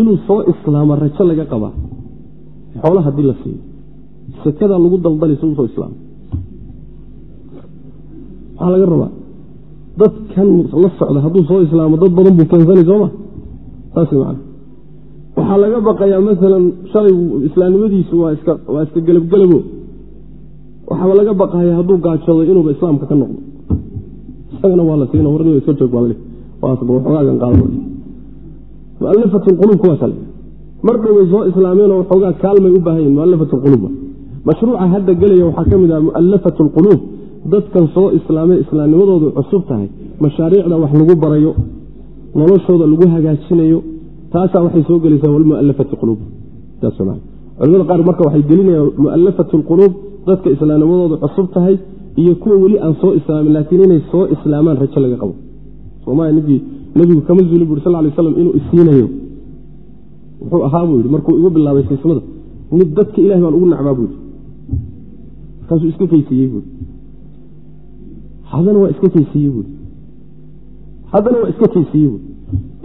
Inuu soo islaamo rajo laga qabaa. Xoola haddii la siiyo sekadaa lagu daldali si u soo islaamo maxaa laga rabaa dadkan la socda hadduu soo islaamo dad badan buu keensanay sooma? Saas man waxaa laga baqayaa maalan shalay islaamnimadiisu waa iska waa gelabgelabo waxaaba laga baqaya hadduu gaajoodo inuuba islaamka ka noqdo. Isagana waa la siin warni iska joog baalogaagan qaad mualafat quluub kuwaasa mar dhoway soo islaameenoo waxoogaa kaalmay u baahan yihiin mualafat quluub. Mashruuca hadda gelaya waxaa ka mid ah mualafat lquluub dadkan soo islaamee islaamnimadoodu cusub tahay mashaariicda wax lagu barayo noloshooda lagu hagaajinayo taasaa waxay soo gelaysaa walmualafati quluub. Culimada qaar marka waxay gelinayaan mualafat lquluub dadka islaamnimadoodu cusub tahay iyo kuwa weli aan soo islaamin laakiin inay soo islaamaan rajo laga qabo. Soomaya ninkii nebigu kama zuulin buri sal lay slam inuu isiinayo. Wuxuu ahaa buu yidhi markuu igu bilaabay siismada mid dadka ilahi baan ugu nacbaa buu yidhi. Markaasuu iska kaysiiyey buui haddana waa iska kaysiiyey buui haddana waa iska kaysiiyey buui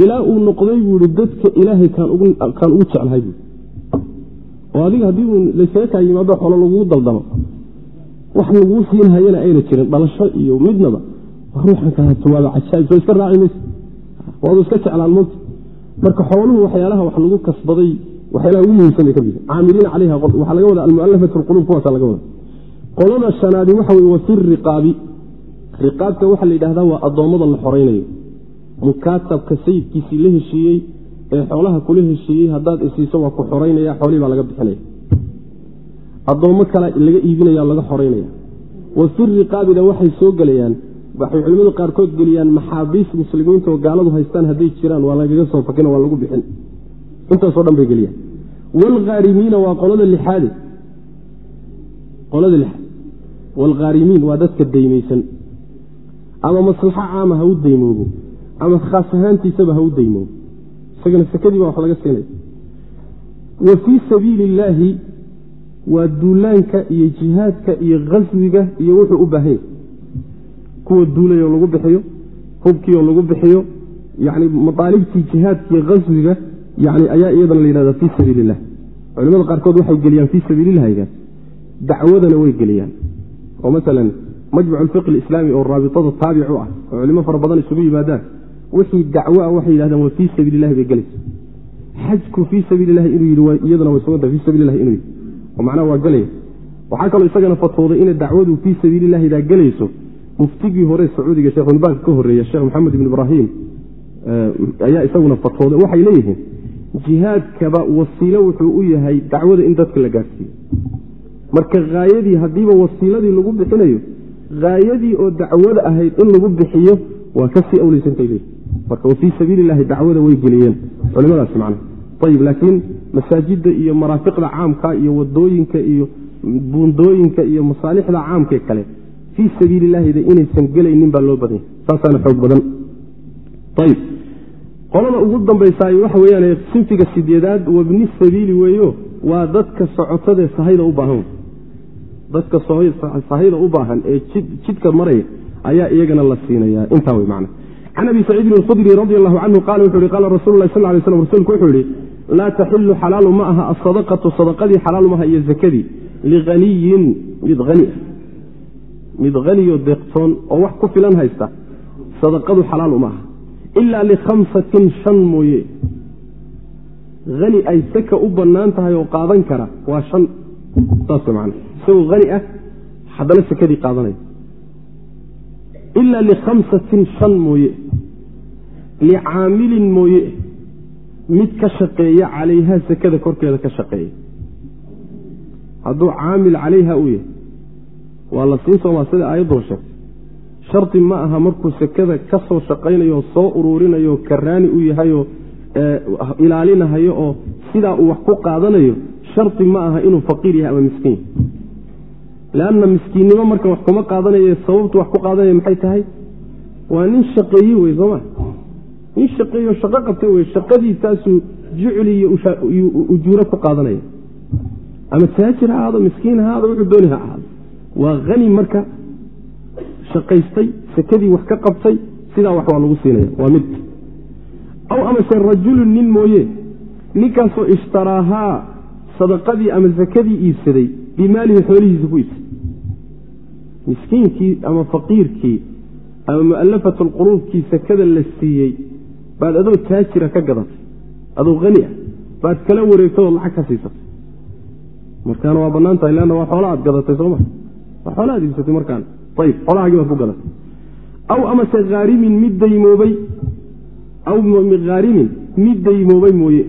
ilaa uu noqday buu yihi dadka ilaahay kaan ugu jeclahay buui oo adiga haddii uu laysaga kaa yimaado xolo laguu daldamo wax laguu siin hayana ayna jirin dhalasho iyo midnaba. Ruuxan kaleeto waaba cajaaib soo iska raaci mayse waadu iska jeclaan moogta marka xooluhu waxyaalaha wax lagu kasbaday waxyaalaha ugu muhiimsan bay ka mid caamiliina calayha waxaa laga wada almualafatu lquluub kuwaasa laga wada qolada shanaadi waxa weye wafi riqaabi riqaabka waxaa la yidhahdaa waa addoommada la xoraynayo. Mukaatabka sayidkiisii la heshiiyey ee xoolaha kula heshiiyey haddaad isiiso waa ku xoraynaya xoolihii baa laga bixinaya. Addoommo kale laga iibinaya laga xoraynaya wafi riqaabina waxay soo gelayaan waxay culimmadu qaarkood geliyaan maxaabiis muslimiinta oo gaaladu haystaan hadday jiraan waa lagaga soo fakin waa lagu bixin. Intaasoo dhan bay geliyaan. Waalkhaarimiina waa qolada lixaade qolada lixaad waalkhaarimiin waa dadka daymaysan ama maslaxo caama ha u daymoobo ama khaas ahaantiisaba ha u daymoobo isagana sekadii baa wax laga siinaya wa fii sabiili illaahi waa duulaanka iyo jihaadka iyo khaswiga iyo wuxuu u baahan yahy kuwa duulayoo lagu bixiyo hubkiioo lagu bixiyo yani madaalibtii jihaadkiiyo khaswiga yani ayaa iyadana la yidhahda fii sabiili illah culimada qaarkood waxay geliyaan fii sabiililahga dacwadana way geliyaan. Oo masalan majmac alfiqi alislaami oo raabitada taabic u ah oo culimo fara badan isugu yimaadaan wixii dacwo ah waxay yidhahdaan waa fii sabiili illahi bay gelaysa xajku fii sabiili illahi inuu yidhi iyadana way suganta fii sabiili illahi inuu yidhi. Oo macnaha waa gelaya waxaa kaloo isagana fatwooday inay dacwadu fii sabiili illahidaa gelayso muftigii hore sacuudiga sheekhulibaanka ka horreeya sheekh maxamed ibn ibraahim ayaa isaguna fatwooday waxay leeyihiin jihaadkaba wasiilo wuxuu u yahay dacwada in dadka la gaadhsiiyo marka haayadii haddiiba wasiiladii lagu bixinayo haayadii oo dacwada ahayd in lagu bixiyo waa ka sii awleysantay leeyihiin marka wafii sabiili illahi dacwada way geliyeen. Culimadaasi macna. Ayib laakiin masaajidda iyo maraafiqda caamka iyo waddooyinka iyo buundooyinka iyo masaalixda caamkae kale fii sabiili inaysan gelaynin baa loo badanya saasaana xoog badan. Ayib qolada ugu dambaysaay waxa weyaan sinfiga sideedaad wabni sabiili weeyo waa dadka socotadae sahayda u baahan dadka sahayda u baahan ee jidka maraya ayaa iyagana la siinaya. Intaa wey man can abi saciidin alkhudri radi allahu canhu qala wuxu yihi qaala rasulu lah sal lay slam rasuulku wuxuu yihi laa taxilu xalaalu ma aha asadaqatu sadaqadii xalaalu maaha iyo zakadii lianiyin mid ani mid haniyo deeqtoon oo wax ku filan haysta sadaqadu xalaal uma aha. Ilaa likhamsatin shan mooye. Hani ay saka u bannaan tahay oo qaadan kara waa shan. Saas man isagoo hani ah haddana sakadii qaadanaya ilaa likhamsatin shan mooye licaamilin mooye mid ka shaqeeya calayha sakada korkeeda ka shaqeeya hadduu caamil calayha u yahay waa la siin soomaa sida aayadduba sheegtay shardi ma aha markuu sekada ka soo shaqaynayo soo uruurinayo karaani u yahayoo ilaalinahayo oo sidaa uu wax ku qaadanayo shardi ma aha inuu faqiir yahay ama miskiin yahay leanna miskiinnimo marka wax kuma qaadanaye sababtu wax ku qaadanaya maxay tahay waa nin shaqeeye wey sooma nin shaqeeyo shaqo qabta wey shaqadiisaasuu jucli iyo ujuuro ku qaadanaya ama taajir ha ahaado miskiin ha ahaado wuxuu dooni ha ahaado waa hani marka shaqaystay sekadii wax ka qabtay sidaa wax waa lagu siinaya waa mid aw amase rajulun nin mooye ninkaasoo ishtaraahaa sadaqadii ama sakadii iibsaday bimaalihi xoolihiisa ku iibsaday miskiinkii ama faqiirkii ama mu'alafat alquluubkii sakada la siiyey baad adoo taajira ka gadatay adoo hani ah baad kala wareegtay lacag ka siisatay. Markaana waa bannaan tahay leanna waa xoola aad gadatay sooma waa xoola aad iibsatay markaana ayib xoolahaagii baad ku gadatay. Aw amase haarimin mid daymoobay aw haarimin mid daymoobay mooye.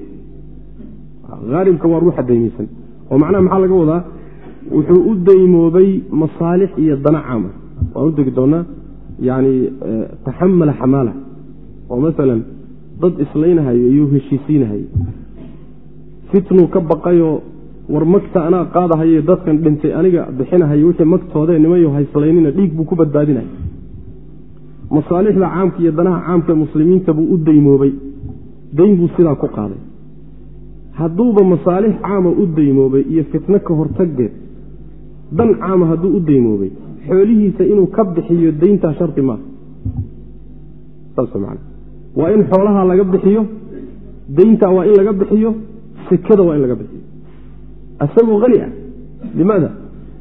Haarimka waa ruuxa daymaysan oo macnaha maxaa laga wadaa wuxuu u daymoobay masaalix iyo dana caama waan u degi doonaa yani taxamala xamaala. Oo masalan dad islaynahayo iyuu heshiisiinahayo fitnuu ka baqayoo war magta anaa qaadahaye dadkan dhintay aniga bixinahayo wixii magtoodee nimayo hayslaynina dhiig buu ku badbaadinaya masaalixda caamka iyo danaha caamka muslimiinta buu u daymoobay. Dayn buu sidaa ku qaaday. Hadduuba masaalix caama u daymoobay iyo fitno ka hortaggeed dan caama hadduu u daymoobay xoolihiisa inuu ka bixiyo dayntaa shardi maaha waa in xoolaha laga bixiyo dayntaa waa in laga bixiyo sekada waa in laga bixiyo. Asagoo hani ah. Limaada?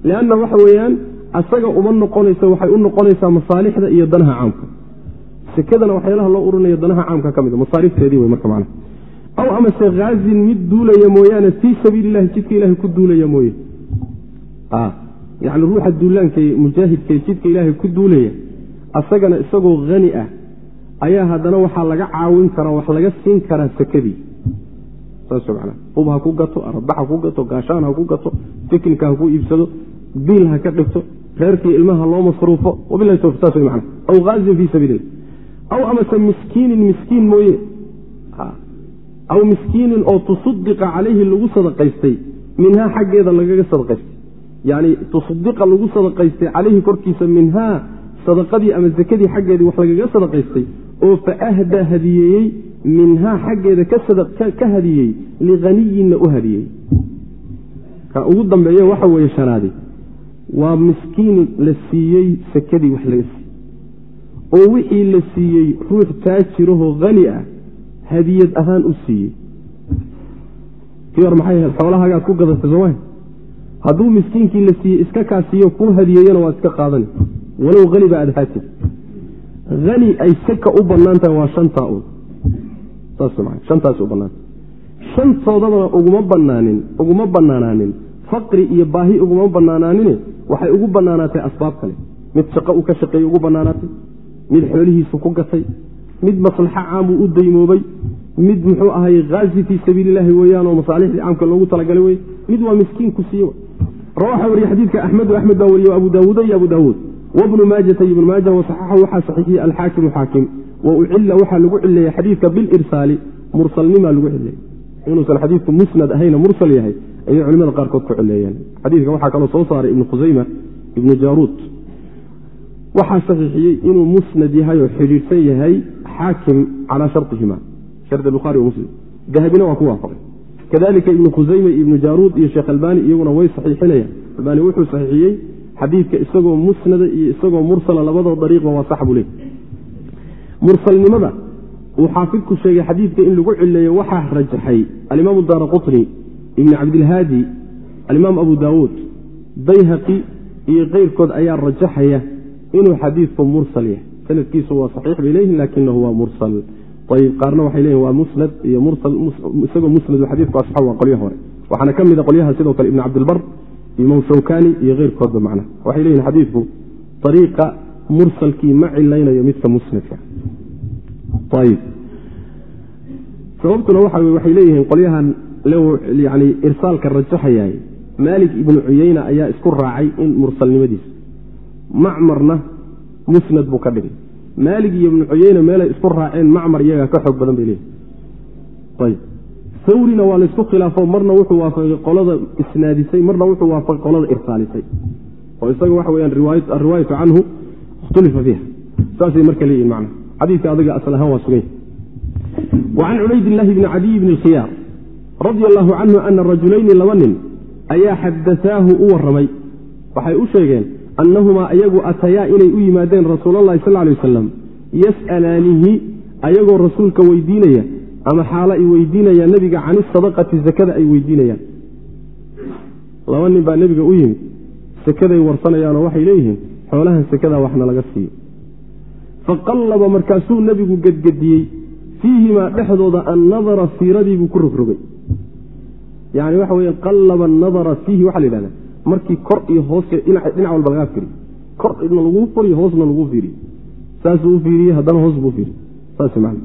Lianna waxa weeyaan asaga uma noqonayso waxay u noqonaysaa masaalixda iyo danaha caamka. Sekadana waxyaalaha loo urinayo danaha caamka ka mid masaarifteedii wey marka macna. Aw amase haazin mid duulaya mooyaane fii sabiili illahi jidka ilahay ku duulaya mooye yani ruuxa duulaanka mujaahidka jidka ilaahay ku duulaya asagana isagoo hani ah ayaa haddana waxaa laga caawin karaa wax laga siin karaa sekadii ub ha ku gato arbax ha ku gato gaashaan ha ku gato teknika ha ku iibsado biil ha ka dhigto reerkii ilmaha loo masruufo aw haazin fii sabiilillah aw amase miskiinin miskiin mooye. Aw miskiinin oo tusaddiqa calayhi lagu sadaqaystay minhaa xaggeeda lagaga sadaqaystay yacni tusadiqa lagu sadaqaystay calayhi korkiisa minhaa sadaqadii ama zakadii xaggeedii wax lagaga sadaqaystay oo fa ahdaa hadiyeeyey minhaa xaggeeda ka hadiyey lihaniyinna u hadiyey. Ka ugu dambeeye waxa weeye shanaadi waa miskiin la siiyey sakadii wax laga siiyey. Oo wixii la siiyey ruux taajirahoo hani ah hadiyad ahaan u siiyey. Maxay ahayd? Xoolahaagaad ku gadatay sooma hadduu miskiinkii la siiyey iska kaa siiyo kuu hadiyeeyana waa iska qaadani. Walow hani ba aad haatid. Hani ay saka u bannaan tahay waa shantaa un saashantaas u bannaanta shantoodabana uguma banaanin uguma bannaanaanin. Faqri iyo baahi uguma bannaanaanine waxay ugu bannaanaatay asbaab kale mid shaqo uu ka shaqeeyey ugu bannaanaatay mid xoolihiisu ku gatay mid maslaxo caamuu u daymoobay mid muxuu ahay haazi fii sabiililahi weeyaanoo masaalixdii caamka loogu talagalay wey mid waa miskiinku siiye rawaxa wariye xadiidka axmedu axmed baa wariye abu daawuuda iyo abu daawuud wabnu maajata ibnu maaja wasaxaxahu waxaa saxiixiyey alxaakimu xaakim wa ucila waxaa lagu cileeyey xadiidka bilirsaali mursalnimaa lagu cileeyey inuusan xadiidku musnad ahayna mursal yahay ayay culimada qaarkood ku cileeyeen xadiidka waxaa kaloo soo saaray ibnu khusayma ibnu jaaruud waxaa saxiixiyey inuu musnad yahay oo xidhiidhsan yahay xaakim calaa sharطihima shard buhari muslim. Dahabina waa ku waafaqay kadalika ibnu khusayme ibnu jaaruud iyo sheekh albani iyaguna way saxiixinayaan. Albani wuxuu saxiixiyey xadiidka isagoo musnada iyo isagoo mursala labadoo dariiqba waa sax buu leey mursalnimada uu xaafidku sheegay xadiidka in lagu cileeyo waxaa rajaxay. Alimaam daara qutni ibni cabdilhaadi alimaam abu daawuud bayhaqi iyo keyrkood ayaa rajaxaya inuu xadiidku mursal yahay. Sanadkiisu waa saxiix bay leeyihiin lakinahu waa mursal ayb qaarna waxay leeyihiin waa musnad iyo mursal isagoo musnad xadiidku asxab waa qolyaha hore waxaana ka mida qolyaha sidoo kale ibn cabdilbar imaam shawkani iyo keyrkoodba macna waxay leeyihiin xadiidku ariiqa mursalkii ma cilaynayo midka musnadka ayb sababtuna waxay leeyihiin qolyahan yani irsaalka rajaxayay maalik ibnu cuyeyna ayaa isku raacay in mursalnimadiisa macmarna musnad buu ka dhigay maalig iyo ibnu cuyeyna meelay isku raaceen macmar iyagaa ka xoog badan bay leeyihiin sawrina waa laysku khilaafo marna wuxuu waafaqay qolada isnaadisay marna wuxuu waafaqay qolada irsaalisay. Oo isaga waxa weyaan ariwaayatu canhu ikhtulifa fiiha. Saasay marka leeyihiin macna. Xadiidka adiga asal ahaan waa suganya wacan cubaydillaahi bni cadiy bni lkhiyaar radia allahu canhu ana rajulayni laba nin ayaa xadasaahu u warramay. Waxay u sheegeen annahumaa ayagu atayaa inay u yimaadeen rasuulalahi sal lay wasalam yas'alaanihi ayagoo rasuulka weydiinaya ama xaalo ay weydiinayaan nebiga can isadaqati sakada ay weydiinayaan laba nin baa nebiga u yimid sakaday warsanayaanoo waxay leeyihiin xoolahan sakada waxna laga siiyo faqallaba markaasuu nebigu gedgediyey fiihimaa dhexdooda annadara fiiradii buu ku rogrogay yani waxa weya qallaba anadara fiihi waxaa la yidhahdaa markii kor iyo hoos dhinac walba lagaa fiiriyo. Korna laguu furiyo hoosna laguu fiiriyo saasuu u fiiriyey haddana hoos buu fiiriy saas man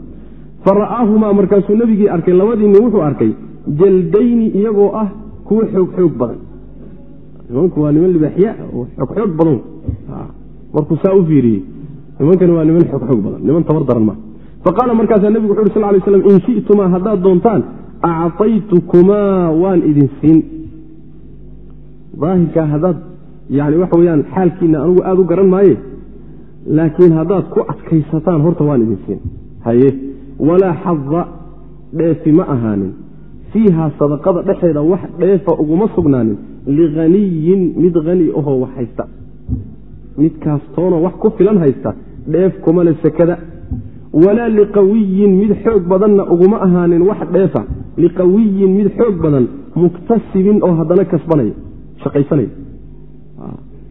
fa ra'aahumaa markaasuu nebigii arkay labadii nin wuxuu arkay jaldayni iyagoo ah kuwa xoog xoog badan. Nimanku waa niman libaaxya oo xoog xoog badan. Markuu saa u fiiriyey nimankani waa niman xoog xoog badan. Niman tabar daran maa faqaala markaasaa nebigu wuxu uhi sal lay slam in shitumaa haddaad doontaan acطaytukumaa waan idin siin daahirkaa haddaad yani waxa weyaan xaalkiina anugu aada u garan maaye laakiin haddaad ku adkaysataan horta waan idin siin. Haye walaa xada dheefi ma ahaanin. Fiiha sadaqada dhexeeda wax dheefa uguma sugnaanin. Likhaniyin mid hani ahoo wax haysta. Midkaas toonoo wax ku filan haysta dheef kuma le sekada. Walaa liqawiyin mid xoog badanna uguma ahaanin wax dheefa. Liqawiyin mid xoog badan muktasibin oo haddana kasbanaya shaqaysanaya.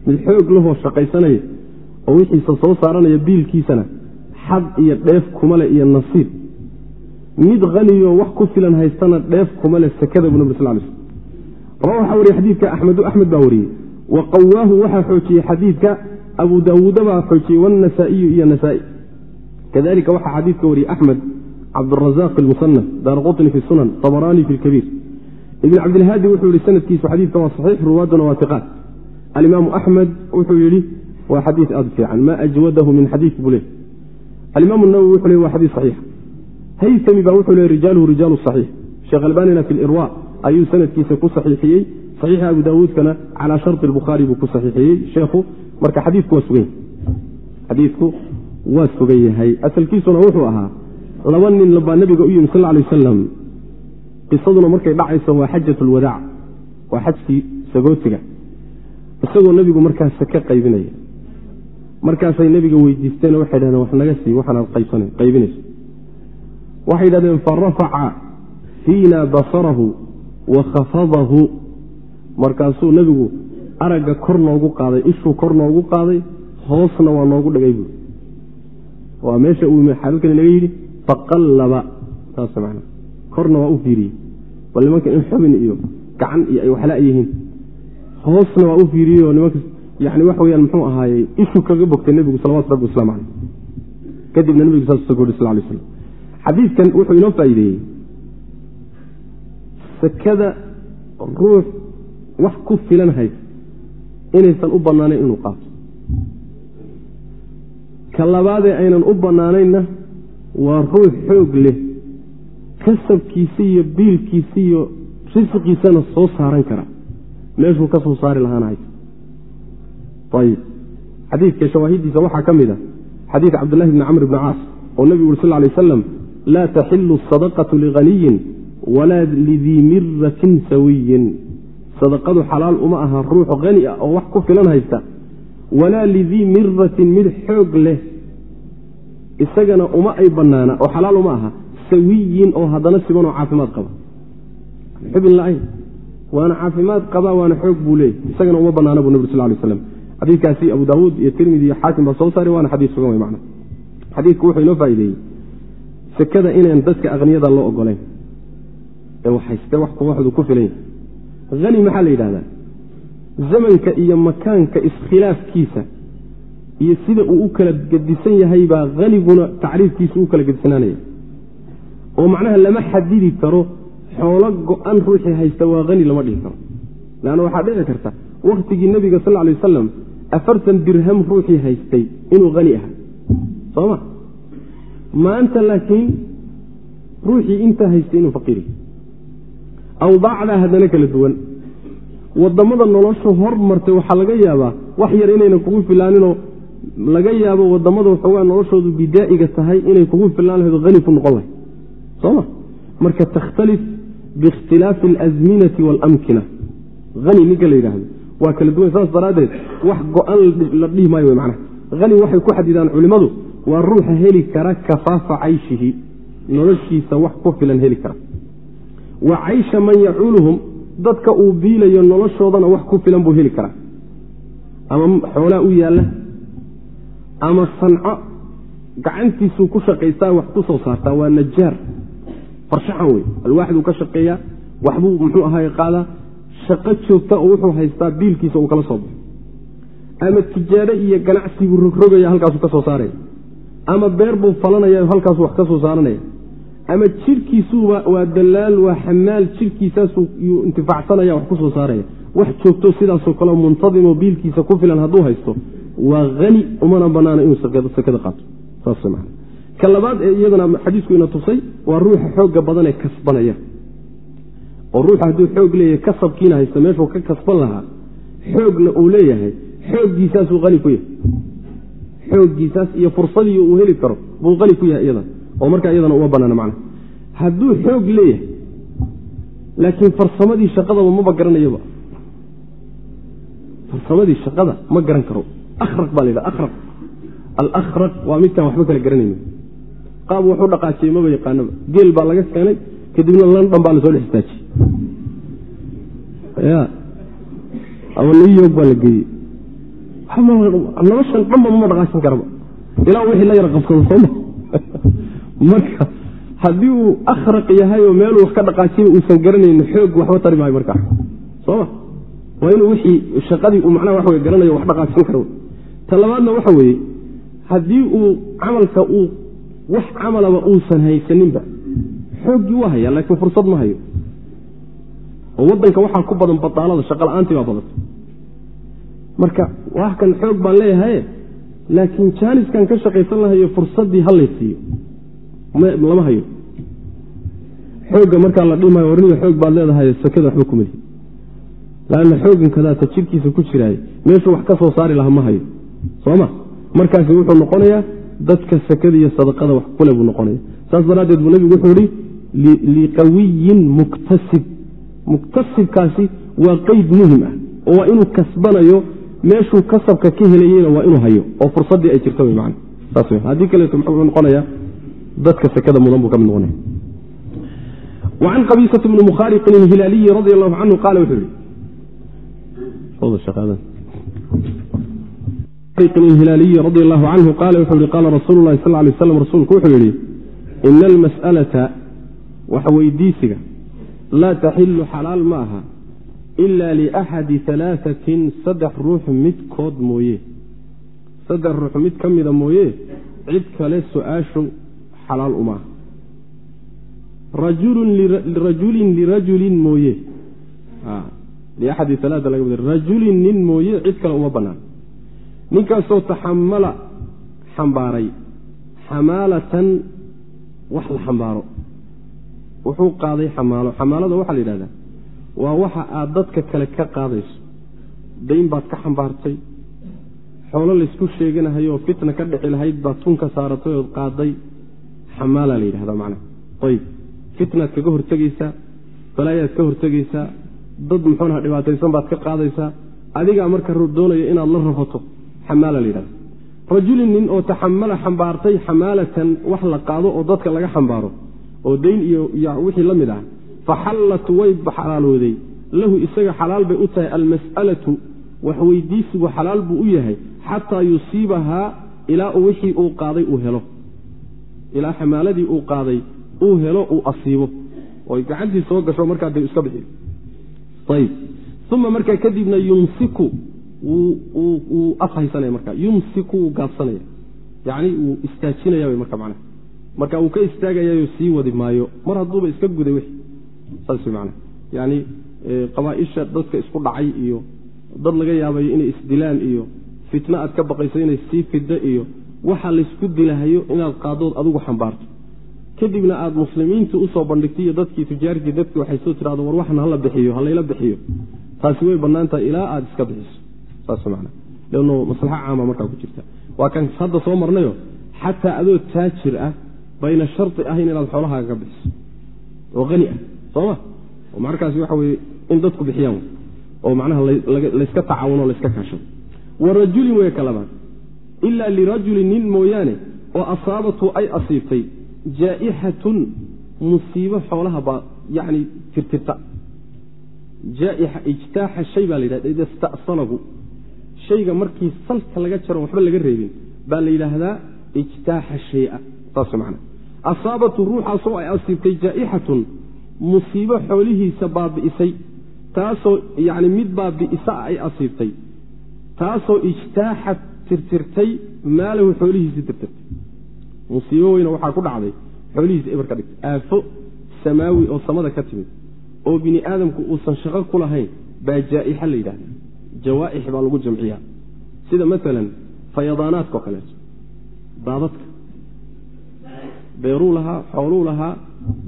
Mid xoog lahoo shaqaysanaya oo wixiisa soo saaranaya biilkiisana xad iyo dheef kuma leh iyo nasiib. Mid haniyoo wax ku filan haystana dheef kuma leh sekada buu nabr sal lay slm waxaa wariyey xadiidka axmedu axmed baa wariyey. Wa qawaahu waxaa xoojiyey xadiidka abu daawuuda baa xoojiyey wannasaa'iyu iyo nasaa-i. Kadalika waxaa xadiidka wariyey axmed cabdrazaq fi lmusanaf daar qutni fi sunan abaraani fi lkabiir ibn cabdilhaadi wuxuu yihi sanadkiisu xadiidka waa saxiix ruwaaduna waa iqaat alimaamu axmed wuxuu yihi waa xadiid aad fiican ma ajwadahu min xadiid buu le alimaam nawowi wuxuu le wa xadiid saxiix. Haytami baa wuxuu le rijaaluhu rijaalu saxiix. Sheekh albanina fi lirwa ayuu sanadkiisa ku saxiixiyey. Saxiixa abu daawuudkana calaa sharti bukhaari buu ku saxiixiyey. Sheekhu marka xadiidku waa sugan xadiidku waa sugan yahay. Asalkiisuna wuxuu ahaa laba nin baa nabiga u yimi sal lay wasalam qisaduna markay dhacayso waa xajat lwadaac waa xajkii sagootiga. Isagoo nebigu markaas ka qaybinaya. Markaasay nebiga weydiisteen waxay dhahdeen wax naga sii waxaanaad qaybinayso. Waxay dhahdeen farafaca fiina basarahu wa khafadahu. Markaasuu nebigu aragga kor noogu qaaday ishuu kor noogu qaaday hoosna waa noogu dhagay buui waa meesha uu xaalkani naga yidhi faqallaba saas man korna waa u fiiriyey bal nimanka in xubin iyo gacan iyo ay waxla yihiin hoosna waa u fiiriyey nimanka yani waxa weyaan muxuu ahaayey ishuu kaga bogtay nebigu salawatu rabbi waslamu caleyh kadibna nebigu saas gohi sal lay slam xadiidkan wuxuu inoo faa'iideeyey sakada ruux wax ku filan hays inaysan u bannaanayn inuu qaato. Ka labaadee aynan u bannaanaynna waa ruux xoog leh kasabkiisa iyo biilkiisa iyo risqiisana soo saaran kara. Meeshuu ka soo saari lahaana haysa ayib xadiidka shawaahidiisa waxaa ka mid a xadiid cabdullahi bni camr bni caas oo nebigu uri sal lay wasalam laa taxilu sadaqatu lighaniyin walaa lidii miratin sawiyin. Sadaqadu xalaal uma aha ruux hani ah oo wax ku filan haysta. Walaa lidii miratin mid xoog leh isagana uma ay banaana oo xalaal uma aha sawiyin oo haddana sibanoo caafimaad qaba. Xubin la-ayn? Waana caafimaad qabaa waana xoog buu leeyay isagana uma banaana buu nabig sal lay slam xadiikaasi abu daawuud iyo tirmidi iyo xaakim baa soo saaray waana xadiis sugan man xadiidku wuxuu inoo faa'ideeyey. Sekada inaan dadka aqniyada loo ogoleyn ee waxayste wax waxdu ku filan yahay hani maxaa la yidhahdaa zamanka iyo makaanka iskhilaafkiisa iyo sida uu u kala gedisan yahay baa haniguna tacriifkiisa u kala gedisanaanaya oo macnaha lama xadidi karo xoolo go-an ruuxii haysta waa hani lama dhihi karo. Leanna waxaa dhici karta wakhtigii nebiga sal lay wasalam afartan dirham ruuxii haystay inuu hani aha. Soo ma? Maanta laakiin ruuxii intaa haystay inuu faqiiri awdaacdaa haddana kala duwan. Wadamada noloshu hormartay waxaa laga yaabaa wax yar inayna kugu filaaninoo laga yaabo waddamada waxoogaa noloshoodu bidaa'iga tahay inay kugu filaan lahayd hani ku noqon lahay soma marka takhtalif biikhtilaafi alazminati waalamkina hani ninka la yidhaahdo. Waa kala duwan saas daraaddeed wax go-an la dhihi maayo w macnaha. Hani waxay ku xadidaan culimmadu waa ruuxa heli kara kafaafa cayshihi. Noloshiisa wax ku filan heli kara. Wa caysha man yacuuluhum dadka uu biilayo noloshoodana wax ku filan buu heli karaa. Ama xoolaa u yaalla ama sanco gacantiisuu ku shaqaystaa wax ku soo saartaa waa najaar farshaxan wey alwaaxduu ka shaqeeyaa waxbuu muxuu ahaay qaadaa shaqo joogta oo wuxuu haystaa biilkiisa uu kala soo baxo. Ama tijaaro iyo ganacsiguu rogrogaya halkaasuu ka soo saaraya. Ama beer buu falanaya halkaasu wax ka soo saaranaya. Ama jirkiisuba waa dalaal waa xamaal jirkiisaasuu yuu intifaacsanaya wax ku soo saaraya. Wax joogto sidaasoo kaleo muntadimo biilkiisa ku filan hadduu haysto waa hani umana banaana inuu sakada qaato. Saas ka labaad ee iyadana xadiisku ina tusay waa ruuxa xooga badan ee kasbanaya. Oo ruuxa hadduu xoog leeyahay kasabkiina haysta meeshuu ka kasban lahaa xoogna uu leeyahay xooggiisaasuu hani ku yahay. Xooggiisaas iyo fursadii uu heli karo buu hani ku yahay iyada. Oo markaa iyadana uma banaana macna hadduu xoog leeyahay laakiin farsamadii shaqadaba maba garanayaba farsamadii shaqada ma garan karo. Akhraq baa la yidhaha akhraq. Alakhraq waa midkaan waxba kala garanayni qaab wuxuu dhaqaajiyey maba yaqaanaba. Geel baa laga keenay kadibna london baa la soo dhex istaajiyey. Ama new york baa la geeyey noloshan dhanba mama dhaqaajin karaba. Ilaa wixii la yara qabsado sooma marka haddii uu akhraq yahay oo meeluu wax ka dhaqaajiya uusan garanayni xoog waxba tari maayo markaa soma waa inuu wixii shaqadii uu macnaha wax wey garanayo wax dhaqaajin karo. Ta labaadna waxa weeye haddii uu camalka uu wax camalaba uusan haysaninba. Xooggii waa hayaa laakiin fursad ma hayo. Oo waddanka waxaa ku badan badaalada shaqa la'aantii baa badanta marka wax kan xoog baan leeyahaye laakiin jaaniskan ka shaqaysan lahayo fursaddii hallay siiyo lama hayo. Xoogga markaa la dhimayo warniga xoog baad leedahay sakada waxba kumadi laanna xooggan kadaata jirkiisa ku jiraay meeshuu wax ka soo saari laha ma hayo. Sooma markaasi wuxuu noqonayaa dadka sakada iyo sadaqada wax kule buu noqonaya. Saas daraaddeed buu nebigu wuxuu ihi liqawiyin muktasib. Muktasibkaasi waa qeyd muhiim ah oo waa inuu kasbanayo meeshuu kasabka ka helayeyna waa inuu hayo oo fursaddii ay jirta man saas haddii kaleeto muxuu noqonayaa dadka sekada mudan buu ka noqonaya. Wacan qabiisata bni mukhaariqin ilhilaaliyi radi allahu canhu qaala wuxuu yihi ilhilaaliyi radi allahu canhu qaala wuxuu yihi qaala rasuulu lahi sal lay slam rasuulku wuxuu yidhi ina almas'alata wax weydiisiga laa taxilu xalaal ma aha ila liaxadi alaaatin saddex ruux midkood mooye. Saddex ruux mid ka mida mooye cid kale su'aashu xalaal uma rajulin lirajulin mooye. Liaxadi alaaa laga wada rajulin nin mooye cid kale uma bannaan ninkaasoo taxamala xambaaray. Xamaalatan wax la xambaaro. Wuxuu qaaday xamaalo. Xamaalada waxaa la yidhahdaa waa waxa aad dadka kale ka qaadayso. Dayn baad ka xambaartay. Xoolo laysku sheeganahayo fitna ka dhici lahayd baad tunka saaratay ood qaaday. Xamaala la yidhahda macnaha. Ayib. Fitnaad kaga hortegaysaa balaayaad ka hortegaysaa dad muxuunaha dhibaataysan baad ka qaadaysaa adigaa marka doonaya inaad la rafato xamaala la yidhahda rajulin nin oo taxamala xambaartay xamaalatan wax la qaado oo dadka laga xambaaro oo dayn iyo wixii la mid ah faxallat way xalaalooday. Lahu isaga xalaal bay u tahay almas'alatu wax weydiisigu xalaal buu u yahay xataa yusiibahaa ilaa wixii uu qaaday uu helo. Ilaa xamaaladii uu qaaday uu helo uu asiibo. Oy gacantii soo gasho markaa de iska bixi. Ayb uma markaa kadibna yumsiku wuu afhaysanaya marka yumsiku wuu gaabsanaya yani wuu istaajinaya marka macnaha. Marka uu ka istaagayayo sii wadi maayo mar hadduuba iska guday wixi saas mana yani qabaaisha dadka isku dhacay iyo dad laga yaabayo inay isdilaan iyo fitno aad ka baqayso inay sii fiddo iyo waxa laysku dilahayo inaad qaadood adigu xambaarto. Kadibna aad muslimiinta u soo bandhigto iyo dadkii tujaartii dadki waxay soo tirahdo war waxna hala bixiyo halayla bixiyo. Taasi way banaantahay ilaa aad iska bixiso maslaxa caama markaa ku jirta. Waa kan hadda soo marnayo xataa adoo taajir ah bayna shardi ahayn inaad xoolahaaga ka bixiso. Oo hani ah sooma oo markaasi waxa weye in dadku bixiyaan. Oo macnaha layska tacaawuno layska kaashado wa rajulin wey ka labaad. Ilaa lirajulin nin mooyaane oo asaabatu ay asiibtay jaa'ixatun musiibo xoolaha baa yani tirtirta. Jaaixa ijtaaxa shay baa la yidhahda ida sta'sanahu shayga markii salka laga jaro waxba laga reebin. Baa la yidhaahdaa ijtaaxa shaya. Saas macna asaabatu ruuxaasoo ay asiibtay jaa'ixatun musiibo xoolihiisa baabi'isay. Taasoo yani mid baabi'isa ay asiibtay. Taasoo ijtaaxad tirtirtay maalahu xoolihiisii tirtirtay. Musiibo weyna waxaa ku dhacday. Xoolihiisa eber dhigtay. Aafo samaawi oo samada ka timid. Oo bini aadamku uusan shaqo ku lahayn baa jaa'ixa la yidhahda jawaa'ix baa lagu jamciyaa. Sida maalan fayadaanaadka oo kaleeto daadadka beeruu lahaa xooluu lahaa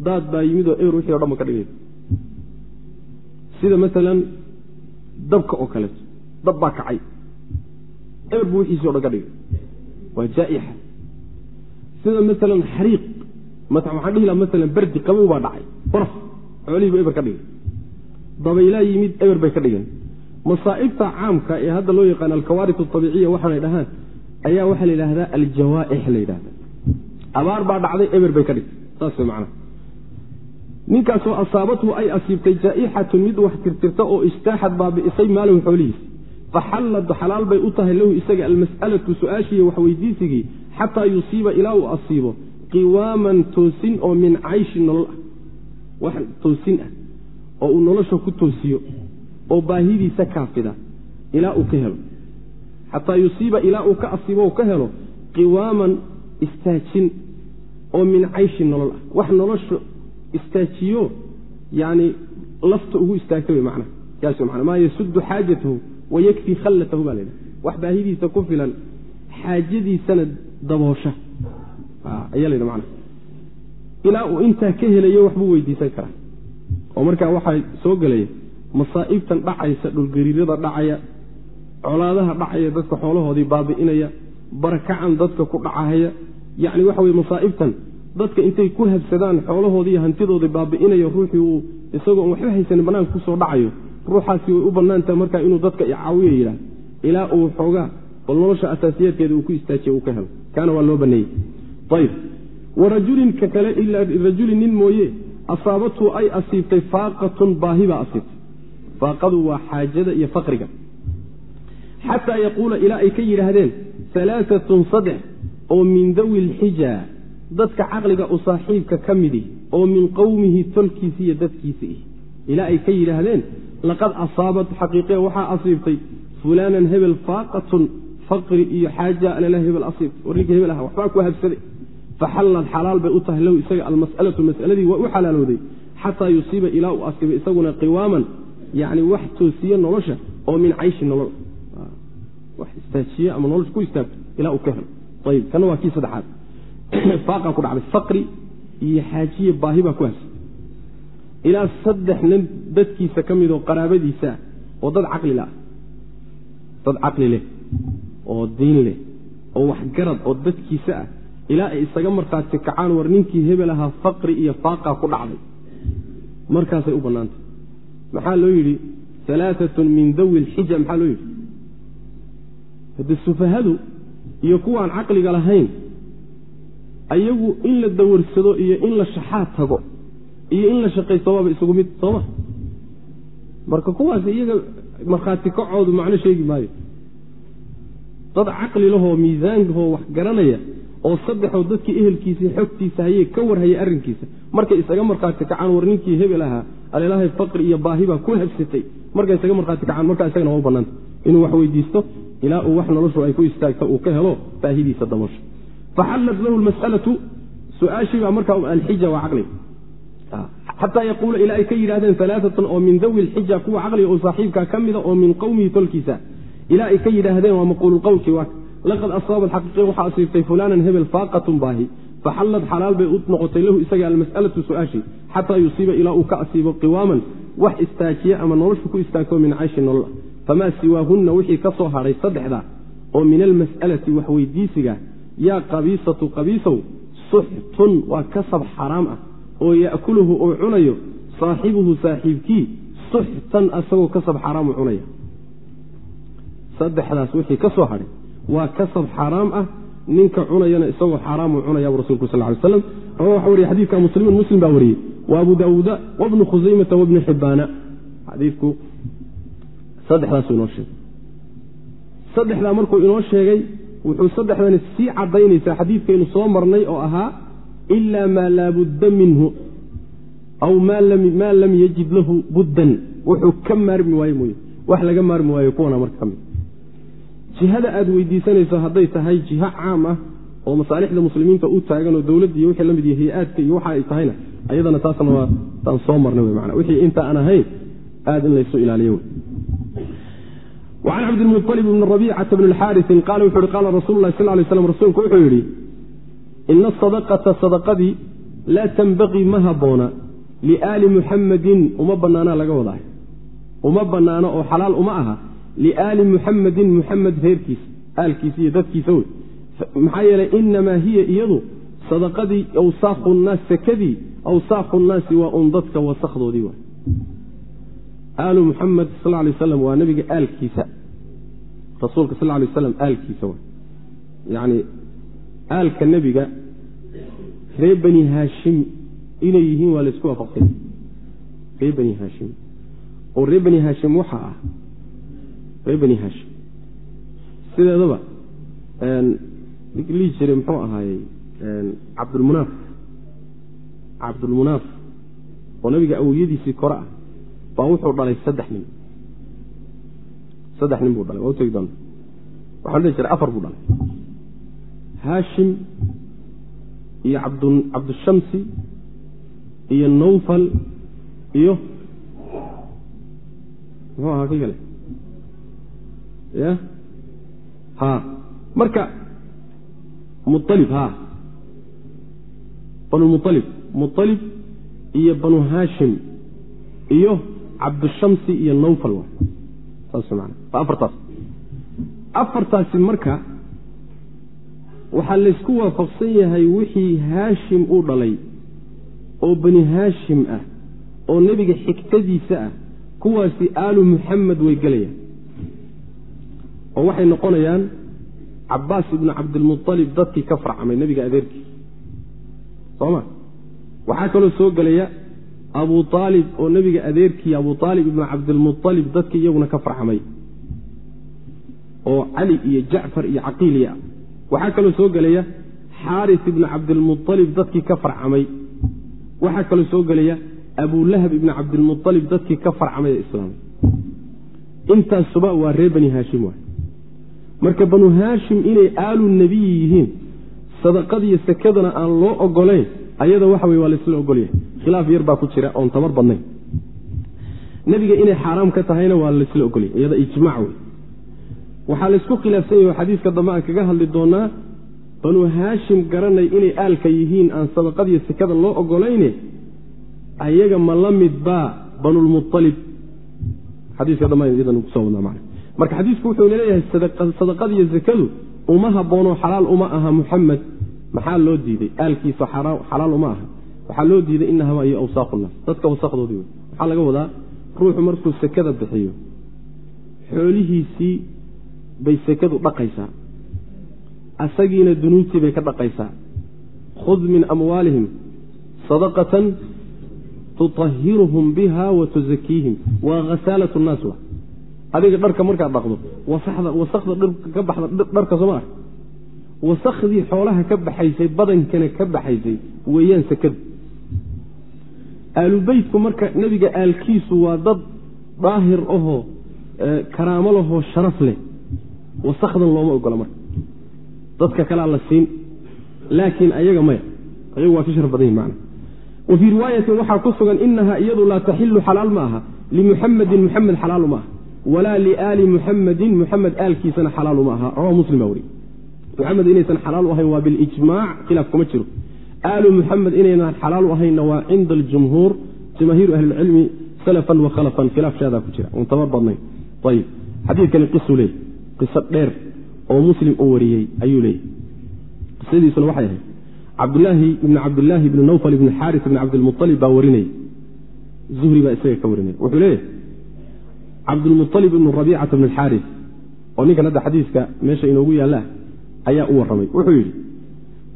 daad baa yimid oo eber wixii o dhan ba ka dhigay. Sida maalan dabka oo kaleeto dab baa kacay. Eber buu wixiisii o dhan ka dhigay. Waa jaa'ixa. Sida maalan xariiq. Waxaan dhihi laha maalan berdi qabow baa dhacay. Baraf xoolihii ba eber ka dhigay. Dabaylaa yimid eber bay ka dhigeen masaa'ibta caamka ee hadda loo yaqaan alkawaaris abiiciya waxaanay dhahaan ayaa waxaa la yidhahdaa aljawaaix la yidhahda abaar baa dhacday eber bay ka dhigtay. Saas man ninkaasoo asaabathu ay asiibtay jaa'ixatun mid wax tirtirta oo istaaxad baabi'isay maalahu xoolihiisa faxallad xalaal bay u tahay lahu isaga almas'alatu su'aashiiy waxweydiisigii xataa yusiiba ilaa uu asiibo qiwaaman toosin oo min cayshi nolol ah. Wax toosin ah oo uu nolosha ku toosiyo oo baahidiisa kaafida ilaa uu ka helo. Xataa yusiiba ilaa uu ka asiibo u ka helo qiwaaman istaajin oo min cayshi nolol ah. Wax nolosha istaajiyo yani lafta ugu istaagta wey macnaha kaas mana maa yasudu xaajatahu wayakfii khallatahu baa laydhaha wax baahidiisa ku filan xaajadiisana daboosha. Ayaa laydha mana ilaa uu intaa ka helayo waxbuu weydiisan karaa. Oo markaa waxaa soo gelaya masaa'ibtan dhacaysa dhulgariirada dhacaya colaadaha dhacaya dadka xoolahoodii baabi'inaya barakacan dadka ku dhacahaya. Yacni waxa weye masaa'ibtan dadka intay ku habsadaan xoolahoodii iyo hantidoodii baabi'inaya ruuxii uu isagoo on waxba haysanin bannaanka ku soo dhacayo. Ruuxaasi way u bannaantaha markaa inuu dadka icaawiya yidhaah. Ilaa uu xoogaa bal nolosha asaasiyaadkeeda uu ku istaajiye uu ka helo. Kaana waa loo baneeyey ayb warajulinka kale ilaa rajulin nin mooye asaabathu ay asiibtay faaqatun baahi baa asiibtay faaqadu waa xaajada iyo faqriga. Xataa yaquula ilaa ay ka yidhaahdeen alaaatun saddex oo min dawi lxija dadka caqliga u saaxiibka ka midi oo min qowmihi tolkiisi iyo dadkiisa ih ilaa ay ka yidhaahdeen laqad asaabat xaqiiqe waxaa asiibtay fulaanan hebel faaqatun faqri iyo xaaja alala hebel asiibtay war hebel ah waxbaa ku habsaday faxallad xalaal bay u tahay lahu isaga almas'alatu mas'aladii waa u xalaalooday xataa yusiiba ilaa uu asiibay isaguna qiwaaman yani wax toosiye nolosha oo min cayshi nolol. Wax istaajiye ama nolosha ku istaagto ilaa uu ka helo. Ayib kana waa kii saddexaad. Faaqaa ku dhacday faqri iyo xaajiye baahi baa ku habsay ilaa saddex nin dadkiisa ka midoo qaraabadiisa oo dad caqli lah dad caqli leh oo diin leh oo waxgarad oo dadkiisa ah. Ilaa ay isaga markhaati kacaan war ninkii hebel ahaa faqri iyo faaqaa ku dhacday. Markaasay u bannaantay maxaa loo yidhi? Alaaatun min dawi lxija maxaa loo yidhi? Hade sufahadu iyo kuwaan caqliga lahayn ayagu in la dawarsado iyo in la shaxaad tago iyo in la shaqaysto waaba isugu mid sooma. Marka kuwaas iyaga markhaati kacoodu macno sheegi maayo. Dad caqli lahoo miisaankahoo wax garanaya oo saddexoo dadkii ehelkiisa xogtiisa hayey ka warhayay arrinkiisa. Markay isaga markhaati kacaan war ninkii hebel ahaa alilaahay faqri iyo baahi baa ku habsatay markay isaga markhaati kacaan markaa isagana waa u bannaanta. Inuu wax weydiisto ilaa uu wax noloshu ay ku istaagto uu ka helo baahidiisa dabasho faxallat lahu lmas'alatu su'aashii baa markaa alxija waa caqliga xataa yaquula ilaa ay ka yidhahdeen alaaatan oo min dawi lxija kuwa caqliga oo saaxiibkaa ka mida oo min qowmihi tolkiisa. Ilaa ay ka yidhaahdeen waa maquululqowlki waa laqad asaabat xaqiiqe waxaa asiibtay fulaanan hebel faaqatun baahi faxallad xalaal bay u noqotay lahu isaga almas'alatu su'aashi xataa yusiiba ilaa uu ka asiibo qiwaaman wax istaajiya ama noloshu ku istaagto min cayshi nolol famaa siwaahunna wixii ka soo hadhay saddexda oo min almas'alati wax weydiisiga yaa qabiisatu qabiisow suxtun waa kasab xaraam ah oo ya'kuluhu uu cunayo saaxibuhu saaxiibkii suxtan asagoo kasab xaraamu cunaya saddexdaas wixii ka soo hadhay waa kasab xaaraam ah ninka cunayana isagoo xaaraamu cunayabu rasulku sal ly slam ama waxa wariye xadidka muslimin muslim baa wariyey. Wa abu daawuuda wabnu khusaymata wabnu xibbaana xadiidku saddexdaasuu inoo sheegay. Saddexdaa markuu inoo sheegay wuxuu saddexdani sii caddaynaysaa xadiidkaynu soo marnay oo ahaa ila maa laa budda minhu aw maa lam yajid lahu buddan. Wuxuu ka maarmi waaye mooye. Wax laga maarmi waayo kuwana marka ka mid jihada aad weydiisanayso hadday tahay jiho caam ah oo masaalixda muslimiinta u taagan oo dowladda iyo wixii la mid iyo hay-aadka iyo waxa ay tahayna ayadana taasna waa taan soo marnay wey mana wixii inta aan ahayn aad in laysu ilaaliyo wey وعn cabdالmuطلب بn ربيcة بن الxاriثi qala wuxu uhi qala rasul lah sl ly slam rasuulku wuxuu yidhi ina asadaqata sadaqadii laa tenbaqii ma haboona liaali muxamadin uma banaana laga wadaa uma banaano oo xalaal uma aha liaali muxamadin muxamed reerkiisa aalkiisa iyo dadkiisa wey maxaa yeelay inamaa hiya iyadu sadaqadii awsaaqu naas sakadii awsaaqu nnaasi waa un dadka wasakdoodii wa aalu muxamed sal lay aslam waa nabiga aalkiisa rasuulka sal lay aslam aalkiisa wa yani aalka nebiga reer bani haashim inay yihiin waa laysku waafaqsay reer bani haashim oo reer bani haashim waxaa ah reer bani haashim sideedaba lihi jiray muxuu ahaayey cabdulmunaaf cabdulmunaaf oo nabiga awiyadiisii kore ah baa wuxuu dhalay saddex nin. Saddex nin buu dhalay waa utegi doona waxaa dhihi jiray afar buu dhalay. Haashim iyo cabdushamsi iyo nawfal iyo muxuu ahaa ki kale marka mualib ha. Banu mualib iyo banu haashim iyo cabdushamsi iyo nawfal afartaasi marka waxaa laysku waafaqsan yahay wixii haashim u dhalay oo bani haashim ah oo nebiga xigtadiisa ah kuwaasi aalu muxamed way gelayaan oo waxay noqonayaan cabaas ibnu cabdilmualib dadkii ka farcamay nebiga adeerkii. Sooma waxaa kaloo soo gelaya abu aalib oo nebiga adeerkii abu aalib ibnu cabdilmualib dadkii iyaguna ka farcamay. Oo cali iyo jacfar iyo caqiiliya waxaa kaloo soo gelaya xaaris ibnu cabdilmualib dadkii ka farcamay. Waxaa kaloo soo gelaya abulahab ibnu cabdilmualib dadkii ka farcamay ee islaamay intaasuba waa reer bani haashim marka banu haashim inay aalu nebiyi yihiin sadaqadiyo sakadana aan loo ogolayn ayada waxa wey waa laysla ogolyahay khilaaf yar baa ku jira oon tabar badnayn. Nebiga inay xaaraam ka tahayna waa laysla ogolyahy iyada ijmac wey waxaa laysku khilaafsan yahi xadiiska dambe aan kaga hadli doonaa banu haashim garanay inay aalka yihiin aan sadaqadiyo sakada loo ogolayne ayaga ma la midbaa banulmualib xadiiska dambe iyadan ku soo wadnaa man marka xadiisku wuxuu leeyahay sadaqadiyo sakadu uma haboono xalaal uma aha muxamed maxaa loo diiday? Aalkiisa xalaal uma aha. Waxaa loo diiday inahamaa iyo awsaaqu naas dadka wasaqdoodii wey waxaa laga wadaa ruuxu markuu sekada bixiyo xoolihiisii bay sekadu dhaqaysaa. Asagiina dunuubtii bay ka dhaqaysaa. Khud min amwaalihim sadaqatan tutahiruhum biha wa tusakiihim waa khasaalatu nnaas adiga dharka markaad dhaqdo wasakda ka baxda dharka sooma ark wasakhdii xoolaha ka baxaysay badankana ka baxaysay weeyaan sekadu aalubeytku marka nebiga aalkiisu waa dad daahir ahoo karaamo lahoo sharaf leh. Wasakdan looma ogola marka. Dadka kalea la siin laakiin ayaga maya. Ayagu waa ka shar badan yihiin macna. Wa fii riwaayatin waxaa ku sugan inaha iyadu laa taxilu xalaal ma aha. Limuxamadin muxamed xalaalu ma aha walaa liaali muxamadin muxamed aalkiisana xalaalu ma aha. Rawa muslim baa weriy muxamed inaysan xalaal u ahayn waa bilijmaac khilaaf kuma jiro. Aalu muxamed inaynan xalaal u ahaynna waa cinda aljumhuur jamaahiiru ahlilcilmi salafan wa khalafan. Khilaafshaadaa ku jira. Untaba badnayn. Ayib xadiidkani qisuu leeyay. Qiso dheer oo muslim u wariyey ayuu leeyahy qisadiisuna waxay ahayd. Cabdulaahi ibni cabdilaahi ibni nawfal ibni xaaris ibni cabdilmualib baa warinayay. Zuhri baa isaga ka warinaya wuxuu leeyahay cabdulmualib ibnu rabiicata bni alxaaris oo ninkan hadda xadiiska meesha inoogu yaallaa ayaa u warramay. Wuxuu yidhi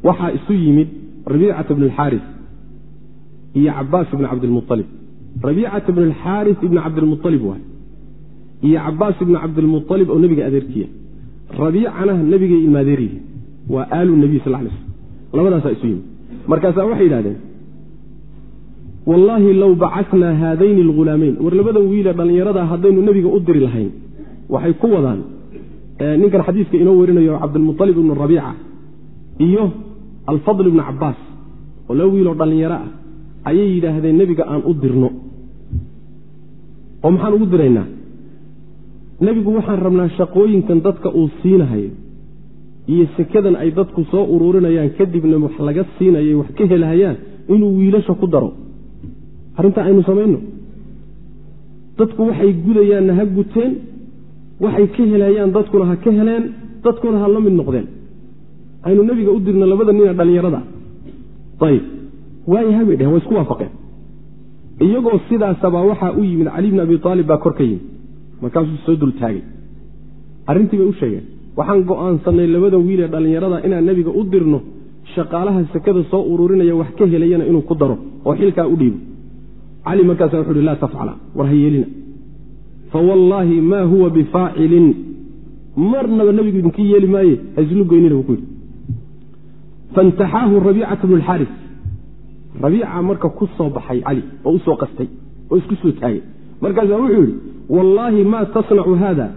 waxaa isu yimid rabiicata bni alxaaris iyo cabaas ibni cabdilmualib rabiicata bni alxaaris ibni cabdilmualib waay. Iyo cabaas ibni cabdilmualib oo nebiga adeerkiya rabiicana nebigay ilmaadeer yihiin waa aalu nebiy sal lay slm labadaasaa isu yimid. Markaasaa waxay yidhahdeen wallaahi low bacatnaa haadayni alghulaamayn war labadan wiile dhallinyaradaa haddaynu nebiga u diri lahayn waxay ku wadaan ninkan xadiiska inoo warinayo cabdilmualib ibnu rabiica iyo alfadl ibnu cabaas oo laba wiiloo dhallinyaro ah ayay yidhaahdeen nebiga aan u dirno. Oo maxaan ugu diraynaa? Nebigu waxaan rabnaa shaqooyinkan dadka uu siinahayo iyo sekadan ay dadku soo uruurinayaan kadibna wax laga siinaya wax ka helahayaan inuu wiilasha ku daro arrintaa aynu samayno. Dadku waxay gudayaanna ha guteen waxay ka helayaan dadkuna ha ka heleen dadkuna ha la mid noqdeen. Aynu nebiga u dirno labada nina dhallinyarada. Ayib waayaha bay dheheen way isku waafaqeen. Iyagoo sidaasabaa waxaa u yimid cali bni abi aalib baa kor ka yimid. Markaasuu soo dul taagay arrintii bay u sheegeen waxaan go'aansannay labada wiil ee dhallinyarada inaan nebiga u dirno shaqaalaha sekada soo ururinaya wax ka helayana inuu ku daro oo xilkaa u dhiibo cali markaasa wuxu uhi laa tafcala war ha yeelina fawallaahi maa huwa bifaacilin marnaba nebigu idinkii yeeli maaye ha islu goynina buu ku yidhi faintaxaahu rabiicata bnu lxaaris rabiica marka ku soo baxay cali oo u soo qastay oo isku soo taagay markaasaa wuxuu yidhi wallaahi maa tasnacu haada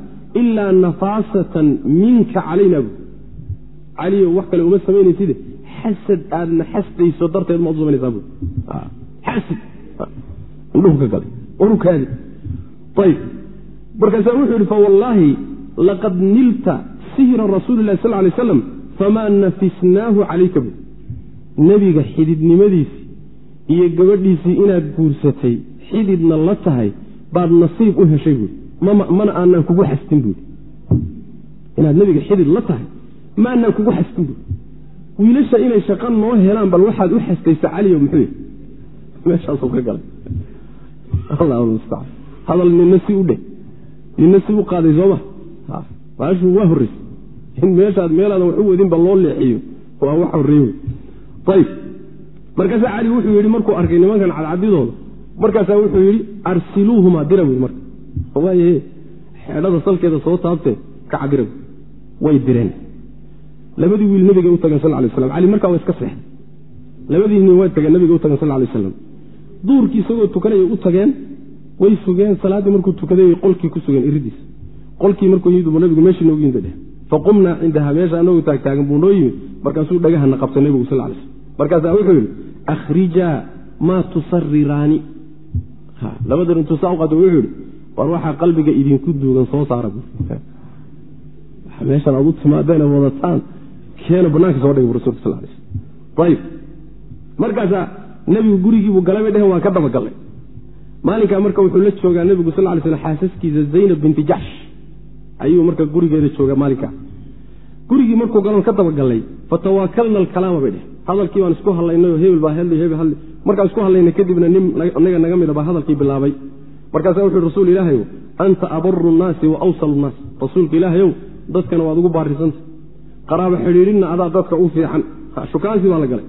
ilaa nafaasatan minka calayna bu caliyo wax kale uma samaynayside xasad aadna xasdayso darteed ma u samaynaysaa bu markaasaa wuxuu yidhi fawallaahi laqad nilta sihra rasuuli lahi sal lay aslam famaa nafisnaahu calayka bu nebiga xididnimadiisii iyo gabadhiisii inaad guursatay xididna la tahay baad nasiib u heshay buui mana aanaan kugu xastin buui inaad nebiga xidid la tahay ma aanaan kugu xastin buui wiilasha inay shaqo noo helaan bal waxaad u xastaysa caliyo muxuu meeshaasuu ka galay hadal nina si u dheh nina si u qaaday sooma baashu waa horreysay in meeshaad meelaadan wax u wadinba loo leexiyo. Waa wax horreeye ayib markaasaa cali wuxuu yidhi markuu arkay nimankan cadcadidooda. Markaasaa wuxuu yidhi arsiluuhumaa dira wy marka. Waaye xeedhada salkeeda soo taabtee ka cabira way direen. Labadii wiil nabiga u tageen sal lay slam cali markaa waa iska seexday labadii nin way tageen nabiga u tageen sal lay aslam duurkii isagoo tukanaya u tageen way sugeen salaaddii markuu tukaday qolkii ku sugeen iridiis qolkii markuu yimid buu nabigu meeshii noogu yimid dheh faqumnaa cindaha meesha anagoo taagtaagan buu noo yimid. Markaasuu dhagahana qabtay nabigu sal lay slm markaasaa wuxuu yidhi akhrijaa maa tusariraani labadan intuu saa u qaata wuxuu yidhi war waxaa qalbiga idinku duugan soo saara meeshan aad u timaadeen wadataan keena banaanka soo dhigay bu rasulka sal ayib markaasaa nebigu gurigiibuu galay bay dheheen waan ka dabagallay maalinkaa marka wuxuu la joogaa nebigu sal lay slm xaasaskiisa zaynab binti jaxsh ayuu marka gurigeeda joogaa maalinkaa. Gurigii markuu galon ka dabagallay fatawaakalna alkalaama bay dheh hadalkii baan isku hadlaynay oo hebel baa hadlay hebel hadlay. Markaan isku hadlaynay kadibna nin naga naga mida baa hadalkii bilaabay. Markaasa wuxu uhi rasuul ilaahayow anta abaru nnaasi wa awsalu nnaas rasuulka ilaahayow dadkana waad ugu baarisanta qaraabo xidhiidhinna adaa dadka u fiican. Shukaansi baa la galay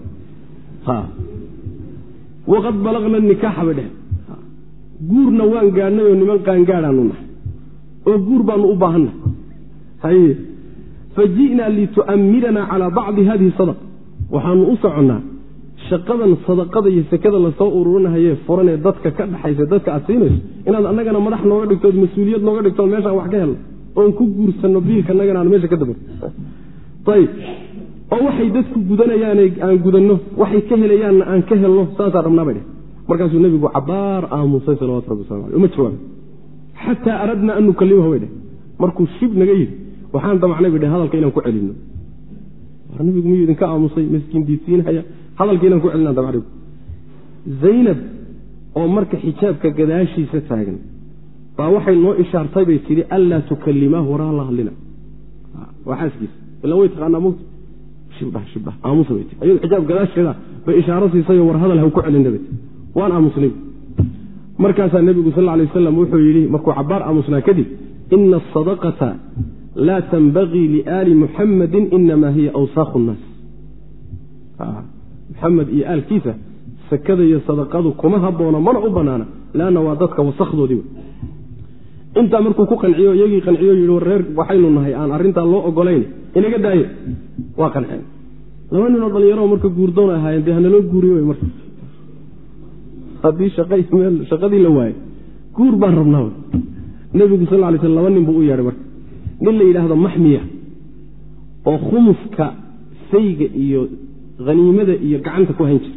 waqad balaqna nikaaxa bay dheh guurna waan gaadhnay oo niman qaangaadhaanu nahay. Oo guur baanu u baahannahay haye. Fa ji'naa litu'ammiranaa calaa bacdi hadihi sadaqa waxaanu u soconnaa shaqadan sadaqada iyo sekada la soo ururinahayee furan ee dadka ka dhaxaysa dadka aad siinayso inaad annagana madax nooga dhigtood mas'uuliyad nooga dhigtood meeshaan wax ka helno oon ku guursanno biilkanagana aan meesha ka ayib oo waxay dadku gudanayaan aan gudanno waxay ka helayaanna aan ka helno saasaa dhabnaa bay dheh markaasuu nebigu cabaar aamusay salawatu rabbi waslamu aleh uma jawaabay xataa aradna an nukalimahu bay dheh markuu shib naga yidhi waxaan damacnay bay dheh hadalka inaan ku celinno. War nabigu miyuu idinka aamusay maskiin diidsiinhaya hadalka inaan ku celinaa damacnay zaynab oo marka xijaabka gadaashiisa taagan baa waxay noo ishaartay bay tidhi anlaa tukalimaahu war hala hadlina. Waa xaaskiisa way taqaanaa mugta shibdha shibdha aamusa bay tii ayado xijaab gadaasheeda bay ishaaro siisayoo war hadal ha ku tii waan aamusnay. Markaasaa nebigu sal alay wasalam wuxuu yidhi markuu cabaar aamusnaa kadib ina asadaqata laa tanbagii liaali muxamadin inamaa hiya awsaakhu nnaas muxamed iyo aalkiisa sakada iyo sadaqadu kuma haboono mana u banaana leanna waa dadka wasakdoodii intaa markuu ku qanciyo iyagii qanciyo yidhi reer waxaynu nahay aan arrintaa loo ogolayn. Inaga daaye waa qanceen laba ninoo dhalinyaro marka guurdoon ahaayeen dee hanaloo guuriyo marka. Haddii shaqadii la waayo guur baan rabnaa nebigu sal lay sl laba nin buu u yeedhay marka. Nin la yidhaahdo maxmiya oo khumuska sayga iyo haniimada iyo gacanta ku hayn jira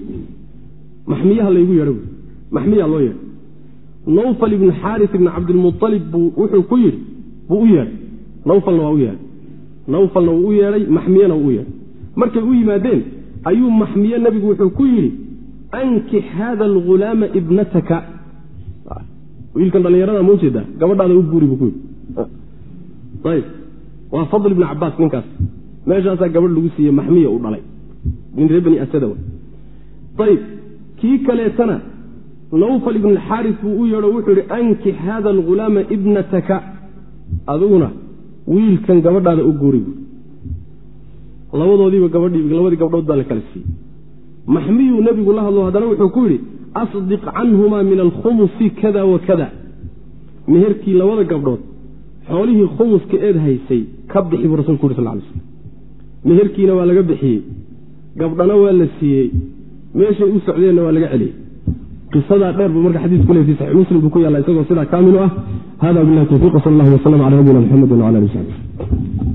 maxmiyaha laygu yeedha maxmiya loo yeedhay nawfal ibnu xaaris ibni cabdilmualib buu wuxuu ku yidhi buu u yeedhay. Nawfalna waa u yeedhay. Nawfalna wuu u yeedhay maxmiyana wuu u yeedhay. Markay u yimaadeen ayuu maxmiye nebigu wuxuu ku yidhi ankix hada algulaama ibnataka. Wiilkan dhallinyarada ma u jeedaa gabadhaada u guuri buu ku yidhi. Ayb. Waa fadl ibni cabaas ninkaas. Meeshaasaa gabadh lagu siiyey maxmiya uu dhalay. Min ree bani asadaw ayb. Kii kaleetana nawfal ibn xaaris buu u yeedho wuxuu yihi ankix hada algulaama ibnataka. Adiguna wiilkan gabadhaada u guuri buui labadoodiiba gabadhii labadii gabdhood baa la kala siiyey. Maxmiyuu nebigu la hadlo haddana wuxuu ku yidhi asdiq canhumaa min alkhumusi kada wa kada. Meherkii labada gabdhood xoolihii khumuska eed haysay ka bixi buu rasulku yuri sal lay slam meherkiina waa laga bixiyey. Gabdhana waa la siiyey. Meeshay u socdeenna waa laga celiyey qisadaa dheer buu marka xadiis ku leey fi saxix muslim buu ku yaalla isagoo sidaa kaamilu ah. Hada bilahi tawfiq sal allah wasalam cala nabiyina mxamedi wala ali w